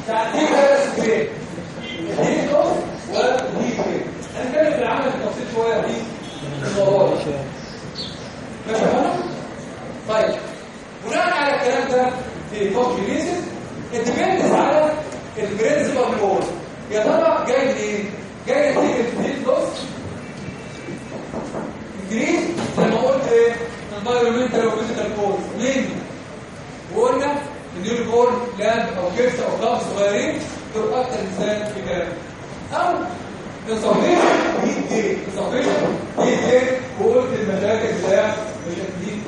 تعديل هذا السكرين دي نص ودي كريم هنتكلم في العمل التفصيل شوية دي؟ طيب بناء على الكلام ده في كومبليسيس الديبندس على البرنسبل كود يا ترى جاي منين؟ جاي نتيجه الديت لوس انجليز زي ما قلت إيه؟ انفايرمنتال وفيزيكال كود مين؟ وقلنا النيو بورن لاب أو كيرس أو ضغط صغيرين دول أكتر انسان في كلام أو نصفيش هيت جيت نصفيش هيت جيت وقلت المشاكل بتاع مش هتجيب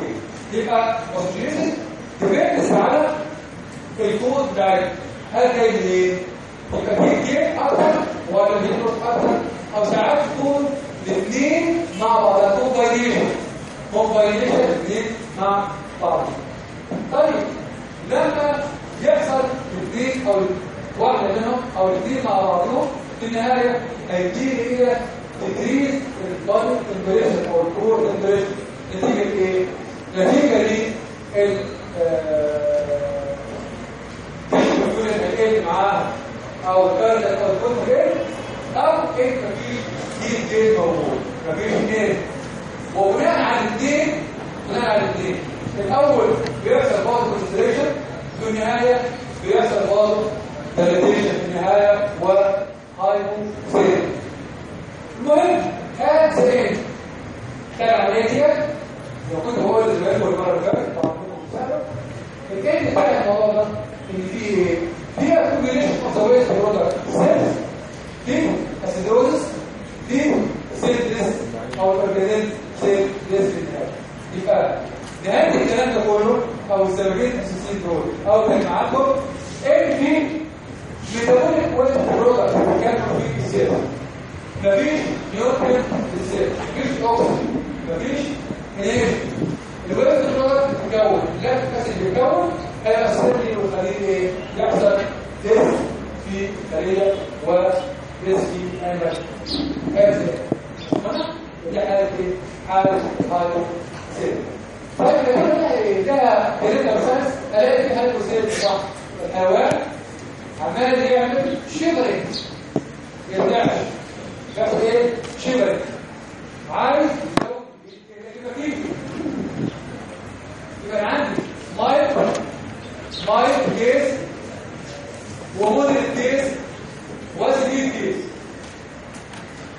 جيت يبقى كومبليسيس ديبندس على الكود بتاعي. هل جاي منين؟ يبقى دي جيم أكتر ولا دي نوت أكتر؟ أو ساعات تكون الاثنين مع بعض. كومباينيشن كومباينيشن الاثنين مع بعض. طيب لما يحصل الاثنين أو واحدة منهم أو الاثنين مع بعضهم في النهاية هيديني إلى تكريس البادي تمبريشن أو الكور تمبريشن نتيجة إيه؟ نتيجة ليه ال يكون الحكاية معاه أو الكارد أو الكود جيم أو انت مفيش جيل جيم موجود. مفيش اثنين وبناء على الاثنين بناء على الاثنين الأول بيحصل بعض كونسنتريشن في النهاية بيحصل بعض دايليتيشن في النهاية وهايبو سيل المهم كان سنين كان ديت لو كنت بقول زمان المره اللي فاتت مساعده الكلمة بتاع الموضوع ده إن في إيه؟ في أوف ذا ويست برودكت سيلز. في اسيدوزس في سيل أو الاورجانيزم سيل ديس في يبقى نهاية الكلام ده كله أو السببين الأساسيين دول أو كان معاكم إن في ميتابوليك ويست برودكت كان في السيل مفيش نيوترين في مفيش اوكسجين مفيش انرجي الويست برودكت بيتكون لا الاسيد بيتكون هيبقى سيلي وخليه إيه يحصل ديس في خليه وديس في انيمال هذا دي حاله إيه؟ حاله هايبو سيل طيب لما ده جريت أساس الاقي في هايبو سيل صح الحيوان عمال يعمل shivering يرجعش ياخد إيه؟ shivering عايز يبقى فيه يبقى أنا عندي mild mild case و moderate case و severe case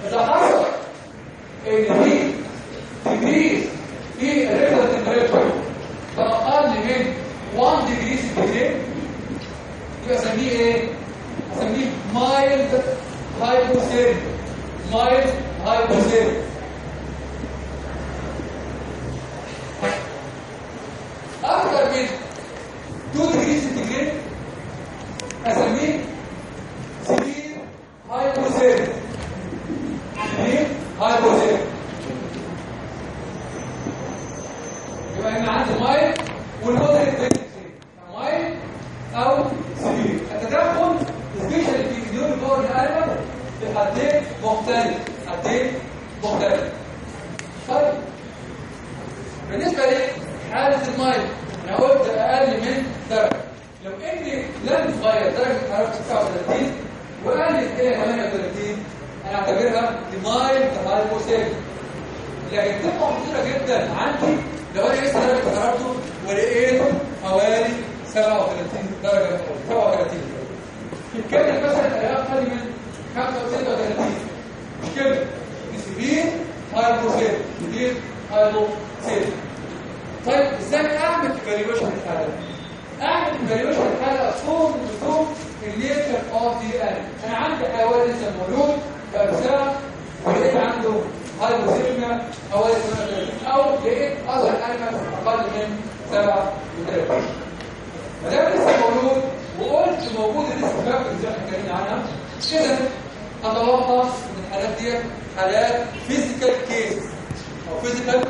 إذا حصل إن في decrease في ال reference temperature فأقل من 1 degree centigrade يبقى أسميه إيه؟ أسميه mild hypothermia mild hypothermia أكتر من 2 degree centigrade اسميه severe hypothermia severe hypothermia يبقى هنا عندي mild وال moderate mild أو التدخل special في newborn animal بحدين مختلف حدين مختلف. طيب بالنسبة لي حالة الماء أنا قلت أقل من درجة لو إني لم تغير درجة حرارة 39 وقلت إلى 38 أنا أعتبرها ل mild hypothermia لكن تبقى خطيرة جدا عندي لو أنا قست درجة حرارته ولقيته حوالي 37 درجة 37 الكلمة مثلا الاقيها أقل من 35 مش كده severe hypothermia severe hypothermia طيب إزاي اعمل evaluation الحاله اعمل evaluation الحاله صوم بصوم ال nature of the ان أنا عندي حيوان لسه مولود بأجزاء ولقيت عنده hypothermia حوالي 38 أو لقيت other animal أقل من 37 ما لسه مولود وقلت موجود زي ما إحنا اتكلمنا عنها. اذا أتوقع إن الحالات دي حالات physical case أو physical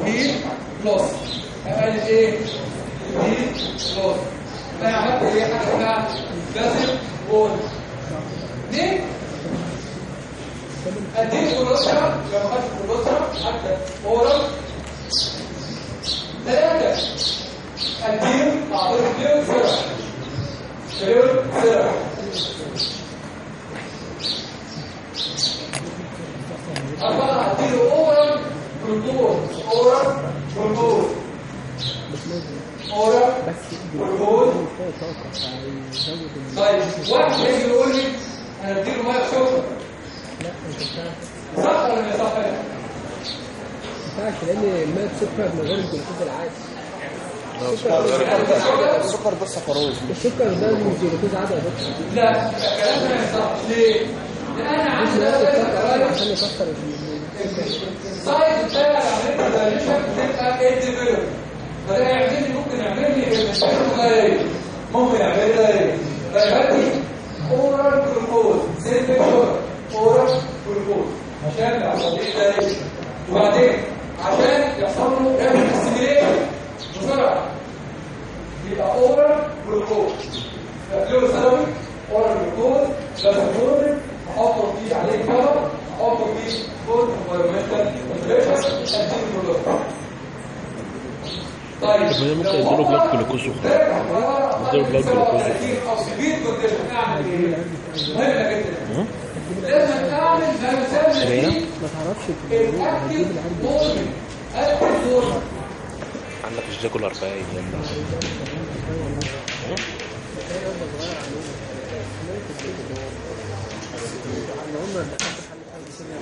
الهيت لوس اقلل إيه الهيت لوس أنا عملت إيه حاجة اسمها باسل وول ليه اديت كولوسترا لو خدتش كولوسترا حتى اورال ثلاثة اديهم اعطيهم كيلو سيرم كيلو سيرم أربعة أديله oral control oral control oral control طيب واحد يجي يقول لي أنا أديله مية سخنة صح ولا مش صح؟ ينفعش لأن الماء سكر من غير الجلوكوز العادي السكر ده سكروز السكر ده مش جلوكوز عادي يا دكتور لا ما يصحش ليه؟ السكر ده عشان يكسر السايز بتاع العملية الدايليشن بتبقى إيه ديفلوب فده يعمل لي ممكن يعمل لي مشاكل ممكن يعمل لي إيه فيهدي اورال جلوكوز سيلفيك شوجر اورال جلوكوز عشان العملية دايليشن وبعدين عشان يحصل له رابط اسيميليشن بسرعة يبقى oral glucose fluid therapy oral glucose لازم احطه فيه عليه color احطه فيه food environmental temperature اديله جلوكوز طيب طب ممكن يديله blood glucose وخلاص يديله blood glucose لازم اعمل ما يسمى؟ ما تعرفش ال active warming اكتيف مورنينج عندك الجاكول 40 يلا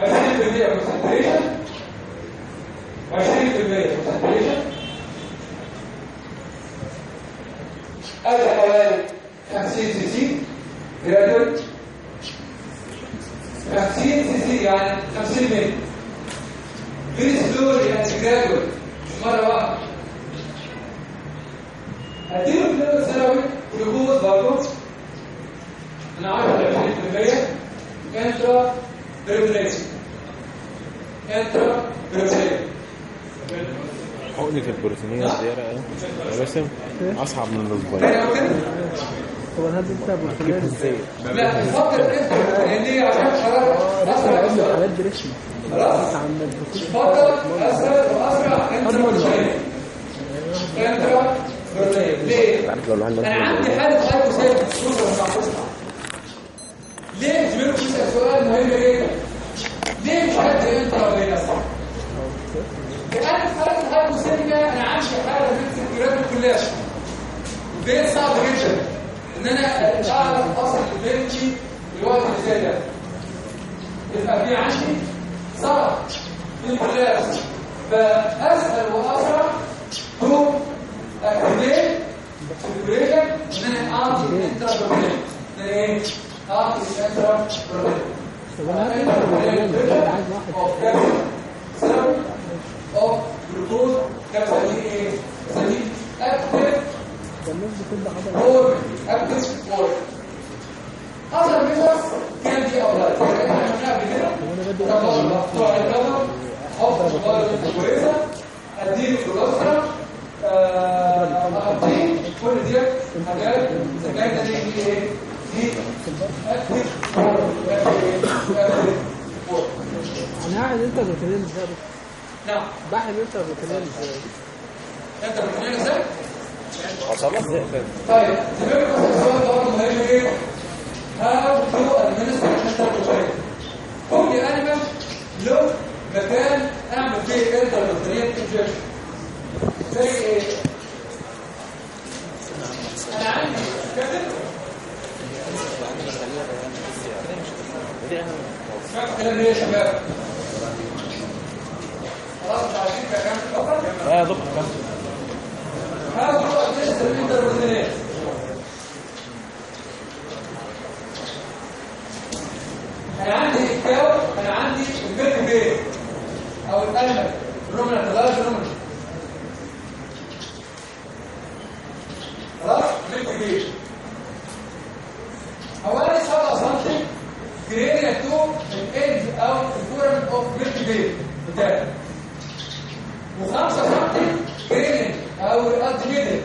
20% concentration 20% concentration. ادي حوالي 50 cc. gradually 50 cc يعني 50 مللي very slowly يعني gradually مش مرة واحدة. اديله fluid therapy جلوكوز برضه. من 10 ل 20% انترا انترا حقنة البروتينية الزيادة اهي يا باسم. أصعب من الصغير هو هل انت بروتينات إزاي؟ لا اتفضل أنت دي عشان اسرع لعبنا اسرع حاجات بريشن خلاص. اتفضل أسرع وأسرع. انت بروتين انت بروتين ليه؟ أنا عندي حالة هايبوثيرميا الصورة اللي بتاعتها ليه زميلك بيسال سؤال مهم جدا؟ ليه مش هدي انت ولا لأن في حاله الهايبوثيرميا أنا عندي حاله من الكرات كلها البيت صعب جدا. إن أنا اعرف أصل البنتي في الوقت اللي زي ده يبقى في عندي صعب. في الكلاس فاسهل وأسرع. تو اكتيفيت سيركيوليشن إن أنا اعطي بروتين ان أنا إيه سبب اوف جلوكوز كبسولين إيه؟ سليم اكتف الناس بتبقى عضله اور اكتف اور أصلا ميثودز كان دي أولاد إحنا عملناها كده طبعا بتوع الكفر حط موبايل كويسه اديله كولوسترا اعطيه كل دي حاجات زكاية دي إيه؟ أنا قاعد انت بروتينات إزاي نعم. بحب أنت بروتينات إزاي أنت بتقول إزاي؟ طيب سيبك من السؤال ده برضه مهم إيه؟ هاو تو ادمنستر انتر كل انيمال له مكان أعمل فيه إنتر انجكشن زي إيه؟ أنا عندي كاتب الكلام ليه يا شباب؟ خلاص أنتوا عايزين كلام فقط؟ آه دكتور كمل هذا هو الجسد الانتربروتينات أنا عندي الكاو أنا عندي الميلك بيه أو الالمك رومنا تغير رومنا خلاص ميلك بيه حوالي 7 سم جريديا تو الايدج أو الفورم اوف بيه بتاعي و5 سم جريديا أو الأرض ميدل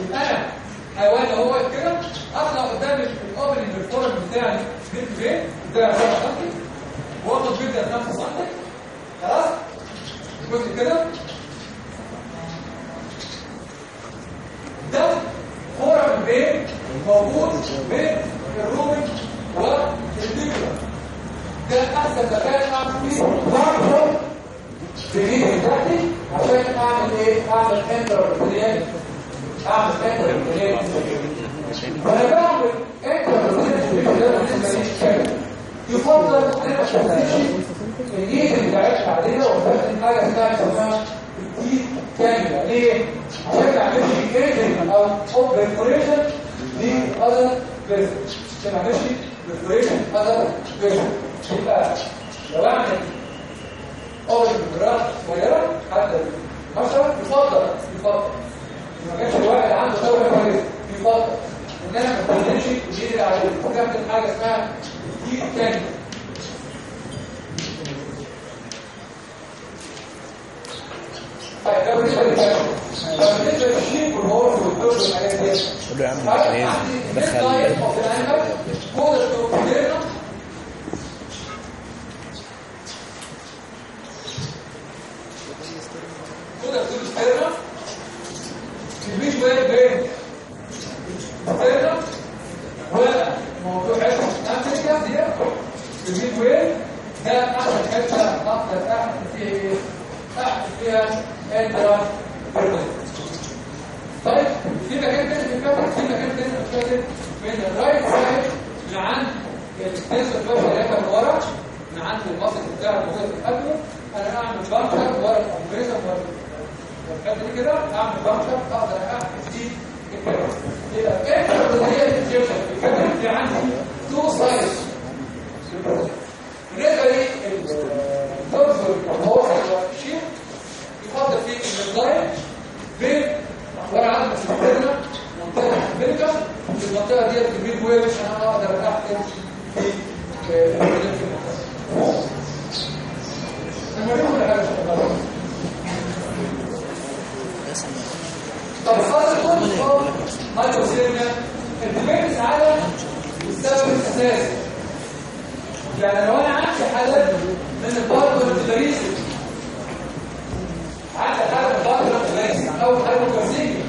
يبقى أنا حيوان هو كده اطلع قدام الاوبننج الفورم بتاعي بيه بتاع 7 سم واخد بيبدا 5 سم خلاص الجزء كده ده فورم بين موجود بين الرومن والبيبلا ده احسن مكان أعمل فيه ضغط في الايد بتاعتي عشان أعمل إيه؟ أعمل انتر بريان أعمل انتر بريان فانا بعمل انتر بريان يفضل أنا ما اشتغلش الايد بتاعتها عاديه واستخدم حاجة اسمها الايد كامله ليه؟ اعملش ايدنج أو اوب بريفوريشن لاذر بيرسون عشان ما اعملش بريفوريشن اذر بيرسون يبقى لو اعمل اول جراف صغيره حتى مثلا يفضل يفضل ما كانش الواحد عنده ثوره كويسه يفضل ان أنا ما استخدمش الايد اللي استخدم حاجة اسمها ايد كامله طيب ده بالنسبة للكلام لو بالنسبة للشيك والهورس والدوش والحاجات دي قول له يا عم عايز دخل كده بتقول استرنا تلميذ وين بين استرنا وموضوع حلو أمريكا دي وين ده احسن حتة أقدر اعمل فيها اعمل فيها انترا طيب في مكان تاني الكتاب في مكان تاني الكتاب من الرايت سايد من عند السنسور فلاش اللي هي من ورا من عند المصل بتاع الموجود القلب أنا أعمل بانشر ورا الكمبريسور ورا دي كده؟ أعمل بانشر أقدر الكلام يبقى الرياضيه الانجكشن في الكتاب في عندي تو سايدز بالنسبة للدكتور الموصل والشيء يفضل فيه الدايت بين ورا عدم السيستم منطقه أمريكا المنطقة دي كبير جوه مش أنا أقدر احكم في المدينة في بقول حاجة طب خلاص كل هايبوثيرميا الديبيتس على السبب الاساسي يعني لو أنا عندي حالات من ال parturient paresis عندي حالة من ال parturient paresis أو حالة hypocalcemia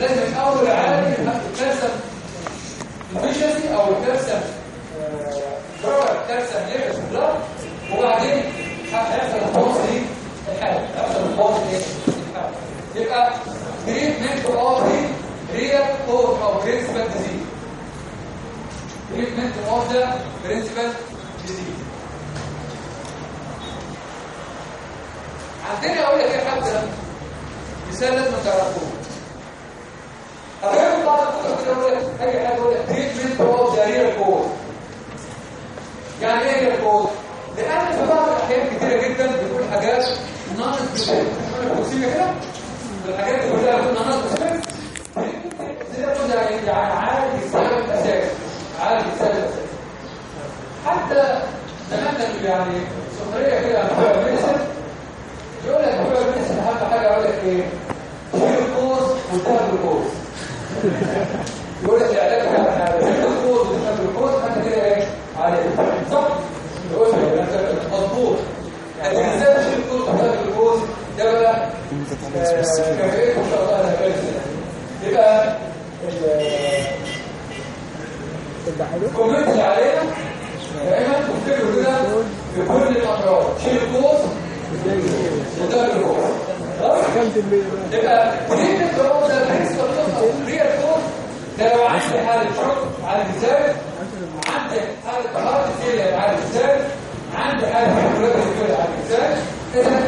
لازم الأول اعالج ال calcium deficiency أو proper ال calcium level في ال blood وبعدين هيحصل البوز دي الحالة هيحصل البوز دي الحالة يبقى treatment of real cause أو principal disease treatment of the principal disease عندنا أقول لك إيه حتى؟ مثال لازم تعرفوه أغير بعض الكتب كده يقول لك أي حاجة يقول لك treatment of the real cause يعني إيه real cause؟ لأن في بعض الأحيان كتيرة جدا بتقول حاجات بتقول توصيلة كده. الحاجات دي كلها بتقول ناقص بتقول زي قلنا يعني عادي السبب الأساسي. عادي السبب الأساسي. حتى كانوا يعني سخرية كده عن بتوع ال medicine يقول لك بتوع ال medicine أهم حاجة يقول لك إيه؟ شيل ال cause وانتهى بال cause يقول لك العلاج بتاع حاجة. الجلوكوز والجلوكوز انت كده إيه؟ عليه صح. يقول لك أنت مظبوط. يعني إزاي تشيل الجلوكوز وتاخد الجلوكوز ده بقى كفايه ان شاء الله أنا كويس. يبقى الكومنت اللي علينا. دايما تفتكروا كده في كل الامراض شيل القوس وده القوس خلاص يبقى تريد القوس ده للقوس هي القوس ده لو عندي حاله شرب على المثال عندي حاله هارت فيلر على المثال عندي حاله بريد فيلر على المثال كده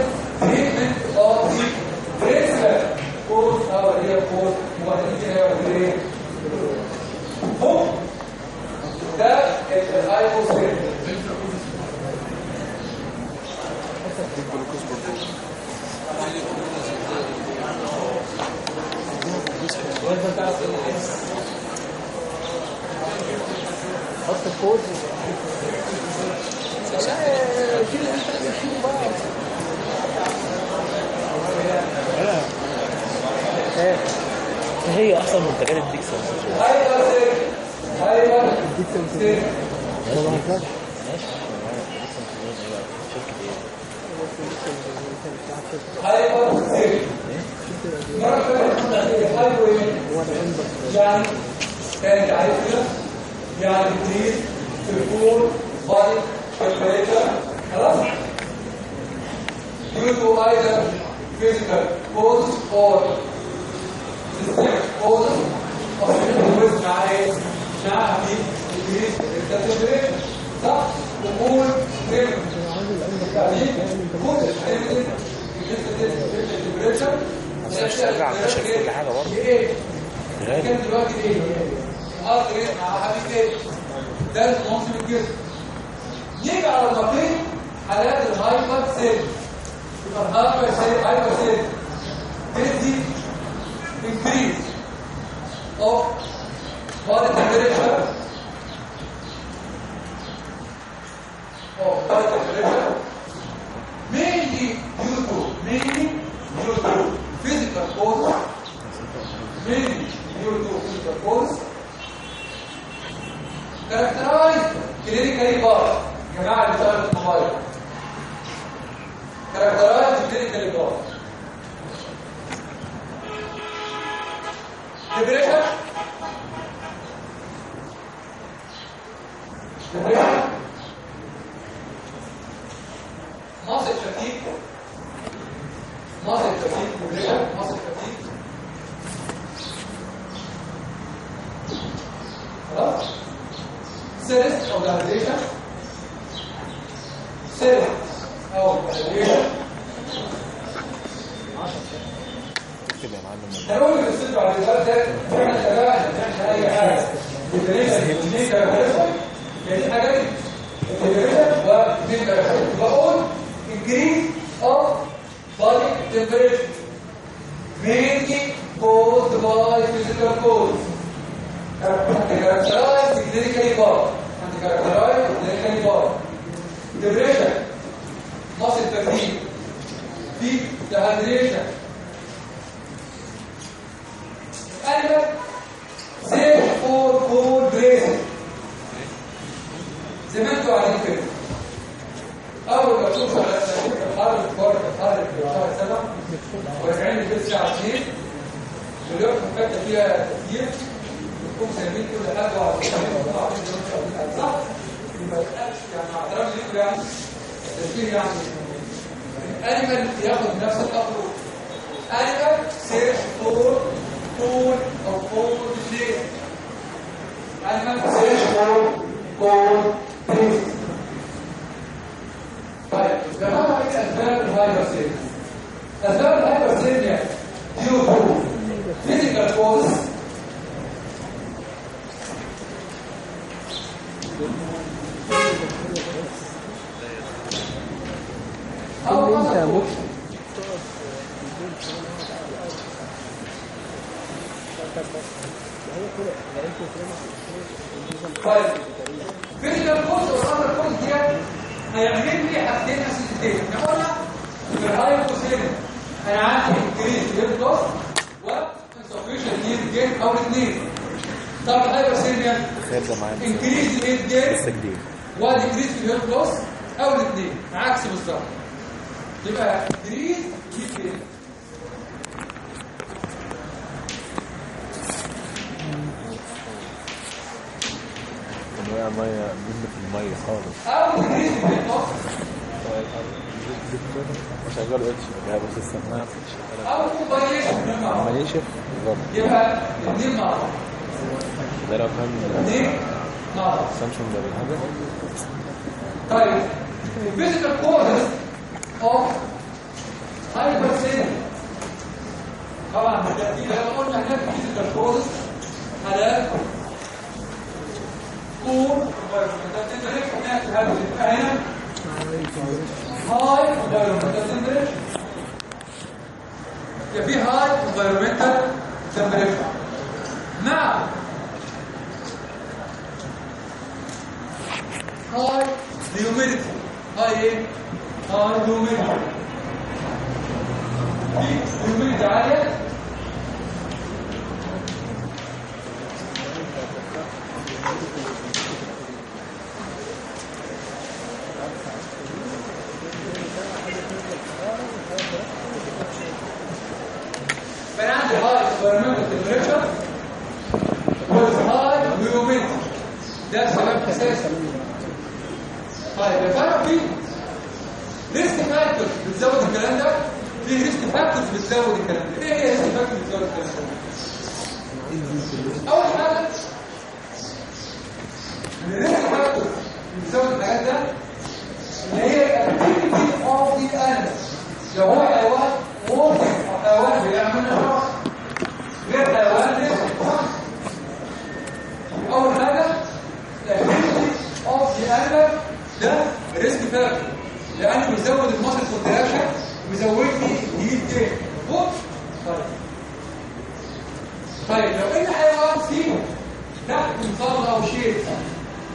تريتمنت اوف بريسبل كوز أو هي كوز مؤثرين هي هو ده حط الكود هي احسن منتجات الديكسون. هايبوثيرميا هايبوثيرميا هايبوثيرميا مرة ثانية هايبوثيرميا يعني كان تعريف كده يعني بتزيد في الفول بادي temperature خلاص due to either physical cause or systemic causes of the مع إيه؟ مع في increase in the temperature صح؟ وقول كده يعني كل هرجع اكتشف كل حاجة برضه كان دلوقتي إيه؟ الأرض إيه؟ مع حبيب إيه؟ ده المنصب الجسم نيجي على النقيض حالات الهايبر سيل يبقى الهايبر سيل هايبر سيل تدي increase of body temperature of body temperature mainly due to mainly due to physical causes mainly due to physical causes characterized clinically by جماعة اللي في الموبايل characterized clinically by depression depression Nossa, يبقى في هاي environmental temperature مع هاي humidity هاي إيه؟ هاي humidity في humidity عالية فأنا عندي high environmental temperature with high ده سبب أساسي طيب يا ترى risk factors بتزود الكلام ده في risk factors بتزود الكلام ده إيه risk factors بتزود الكلام ده اول حاجة ال risk factors بتزود الحاجات ده اللي هي ال activity of the لو هو حيوان ممكن حيوان بيعمل غير حيوان ليس اول حاجة ال activity of the animal ده risk factor لأنه بيزود ال muscle contraction وبيزود لي heat بص طيب طيب لو ان حيوان فيه تحت مظله أو شيء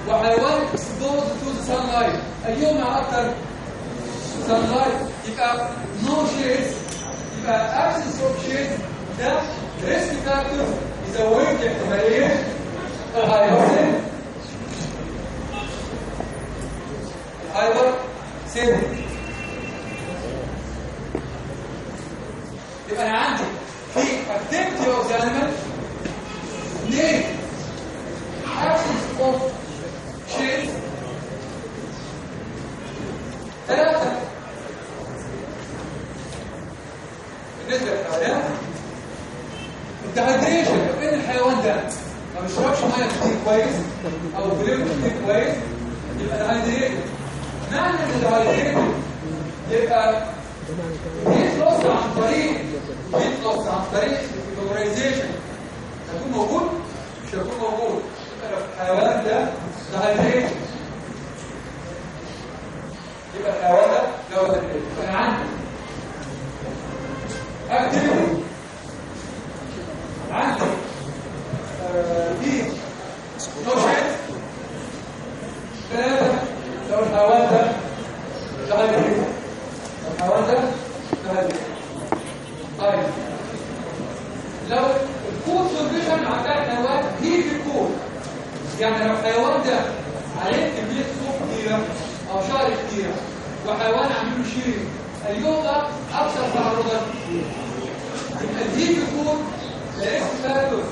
وحيوان exposed to the sunlight ايهما أكتر sunlight يبقى no shade يبقى absence of shade ده risk factor يزود لي احتماليه ال hyperthermia hyperthermia يبقى أنا عندي في activity of the animal اثنين absence of shade ثلاثة بالنسبة للحيوانات ال dehydration لو ان الحيوان ده؟ ما بيشربش مية كتير كويس؟ أو بيلم كتير كويس؟ يبقى dehydration معنى إن ال dehydration يبقى heat loss عن طريق heat loss عن طريق ال evaporization هيكون موجود؟ مش هيكون موجود. يبقى الحيوان ده dehydration يبقى الحيوان ده لو dehydration فانا عندي. activity عندي في no shade ثلاثة لو الحيوان dehydration الحيوان ده هيدريشن طيب. لو الفود سوليوشن عندها الحيوان هي في الكود يعني لو الحيوان ده عليه كمية سوق كتيرة أو شعر كتيرة وحيوان عامله شيء اليوم ده أكثر تعرضا يبقى دي بيكون ريسك فاكتور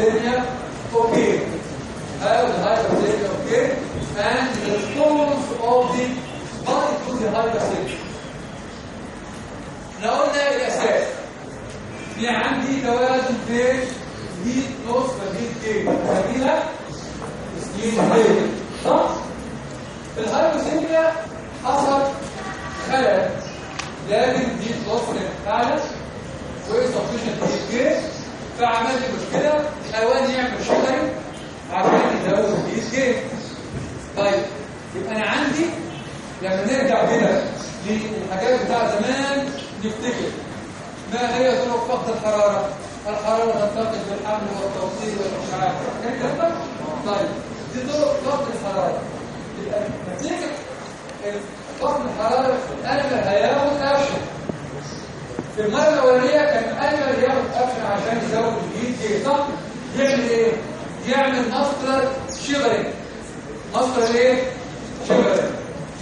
hyperthermia okay? Hyperthermia okay? And the response of the body to the hyperthermia. إحنا قلنا الاساس في عندي توازن بين heat loss و heat gain بسميها skin gain صح؟ في ال hypothermia حصل خلل لكن دي loss فعلا هيت جيم فعمل لي مشكلة. الحيوان يعمل شجري عشان يزود جيم. طيب يبقى أنا عندي لما نرجع كده للحاجات بتاع زمان نفتكر ما هي ظروف فقد الحرارة؟ الحرارة تنتقل بالحمل والتوصيل والإشعاع. كده طيب دي ظروف فقد الحرارة. يبقى نتيجة فقد الحرارة ال animal هياخد أكشن في المرة الأولانية كان ال animal ياخد أكشن عشان يزود gain صح؟ يعمل إيه؟ يعمل muscle shivering muscle إيه؟ shivering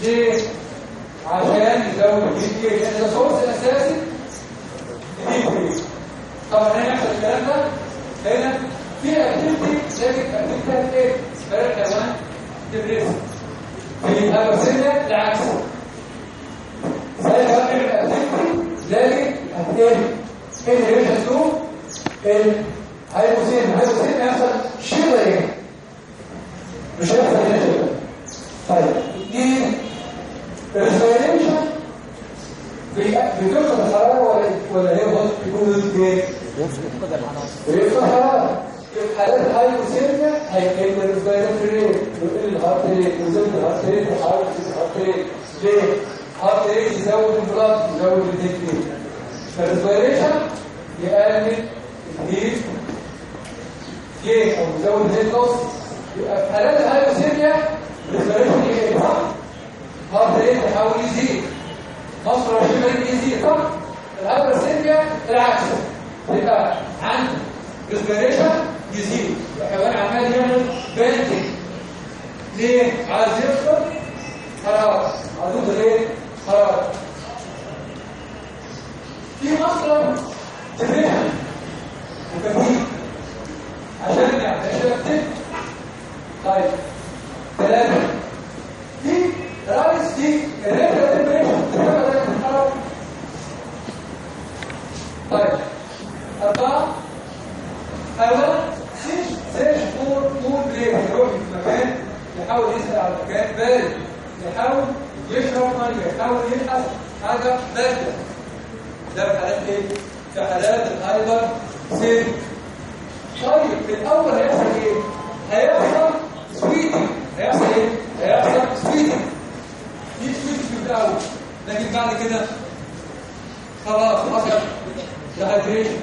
ليه؟ عشان يزود الهيت جي لأن ده source الأساسي ال heat طبعا هنا يحصل الكلام ده هنا في activity لكن activity إيه؟ فرق الحيوان تبريز في الهيبرسينيا العكس زي ما بنعمل اكتيفيتي لكن إيه اللي يحصل تو الهيبرسينيا الهيبرسينيا يحصل شيبرينج مش هيحصل هنا طيب اثنين الريسبيريشن بتفقد الحرارة ولا ولا هي بيكون إيه؟ بيفقد الحرارة في حالات ال hypothermia هيقل ال respiratory rate ويقل ال heart rate ويزيد الهارت ريت يزيد الهارت ريت ليه؟ الهارت ريت يزود البلاد يزود الهيت ريت فالريسبيريشن يقلل الهيت جيم أو يزود ال heat loss يبقى في حالات ال hypothermia ال respiration يقل صح؟ ال heart rate يحاول يزيد مصر الشمالي يزيد صح الهايبرسيميا العكس يبقى عند ريسبيريشن يزيد الحيوان عمال يعمل بانتنج ليه عايز يفطر حراره عايز يفطر إيه في مصدر تفهم وكفيف عشان عشان اكتب طيب. ثلاثة في رايس في الريجولار تمبريتشر طيب. أربعة. حيوان سيش سيش فور فور بريك يروح في مكان يحاول يسأل على مكان بارد. يحاول يشرب ميه يحاول يبحث حاجة. باردة ده في حالات إيه؟ في حالات الهايبر سيل. طيب في الأول هيحصل إيه؟ هيحصل sweating هيحصل إيه؟ هيحصل sweating دي sweating في الأول. لكن بعد كده خلاص حصل. dehydration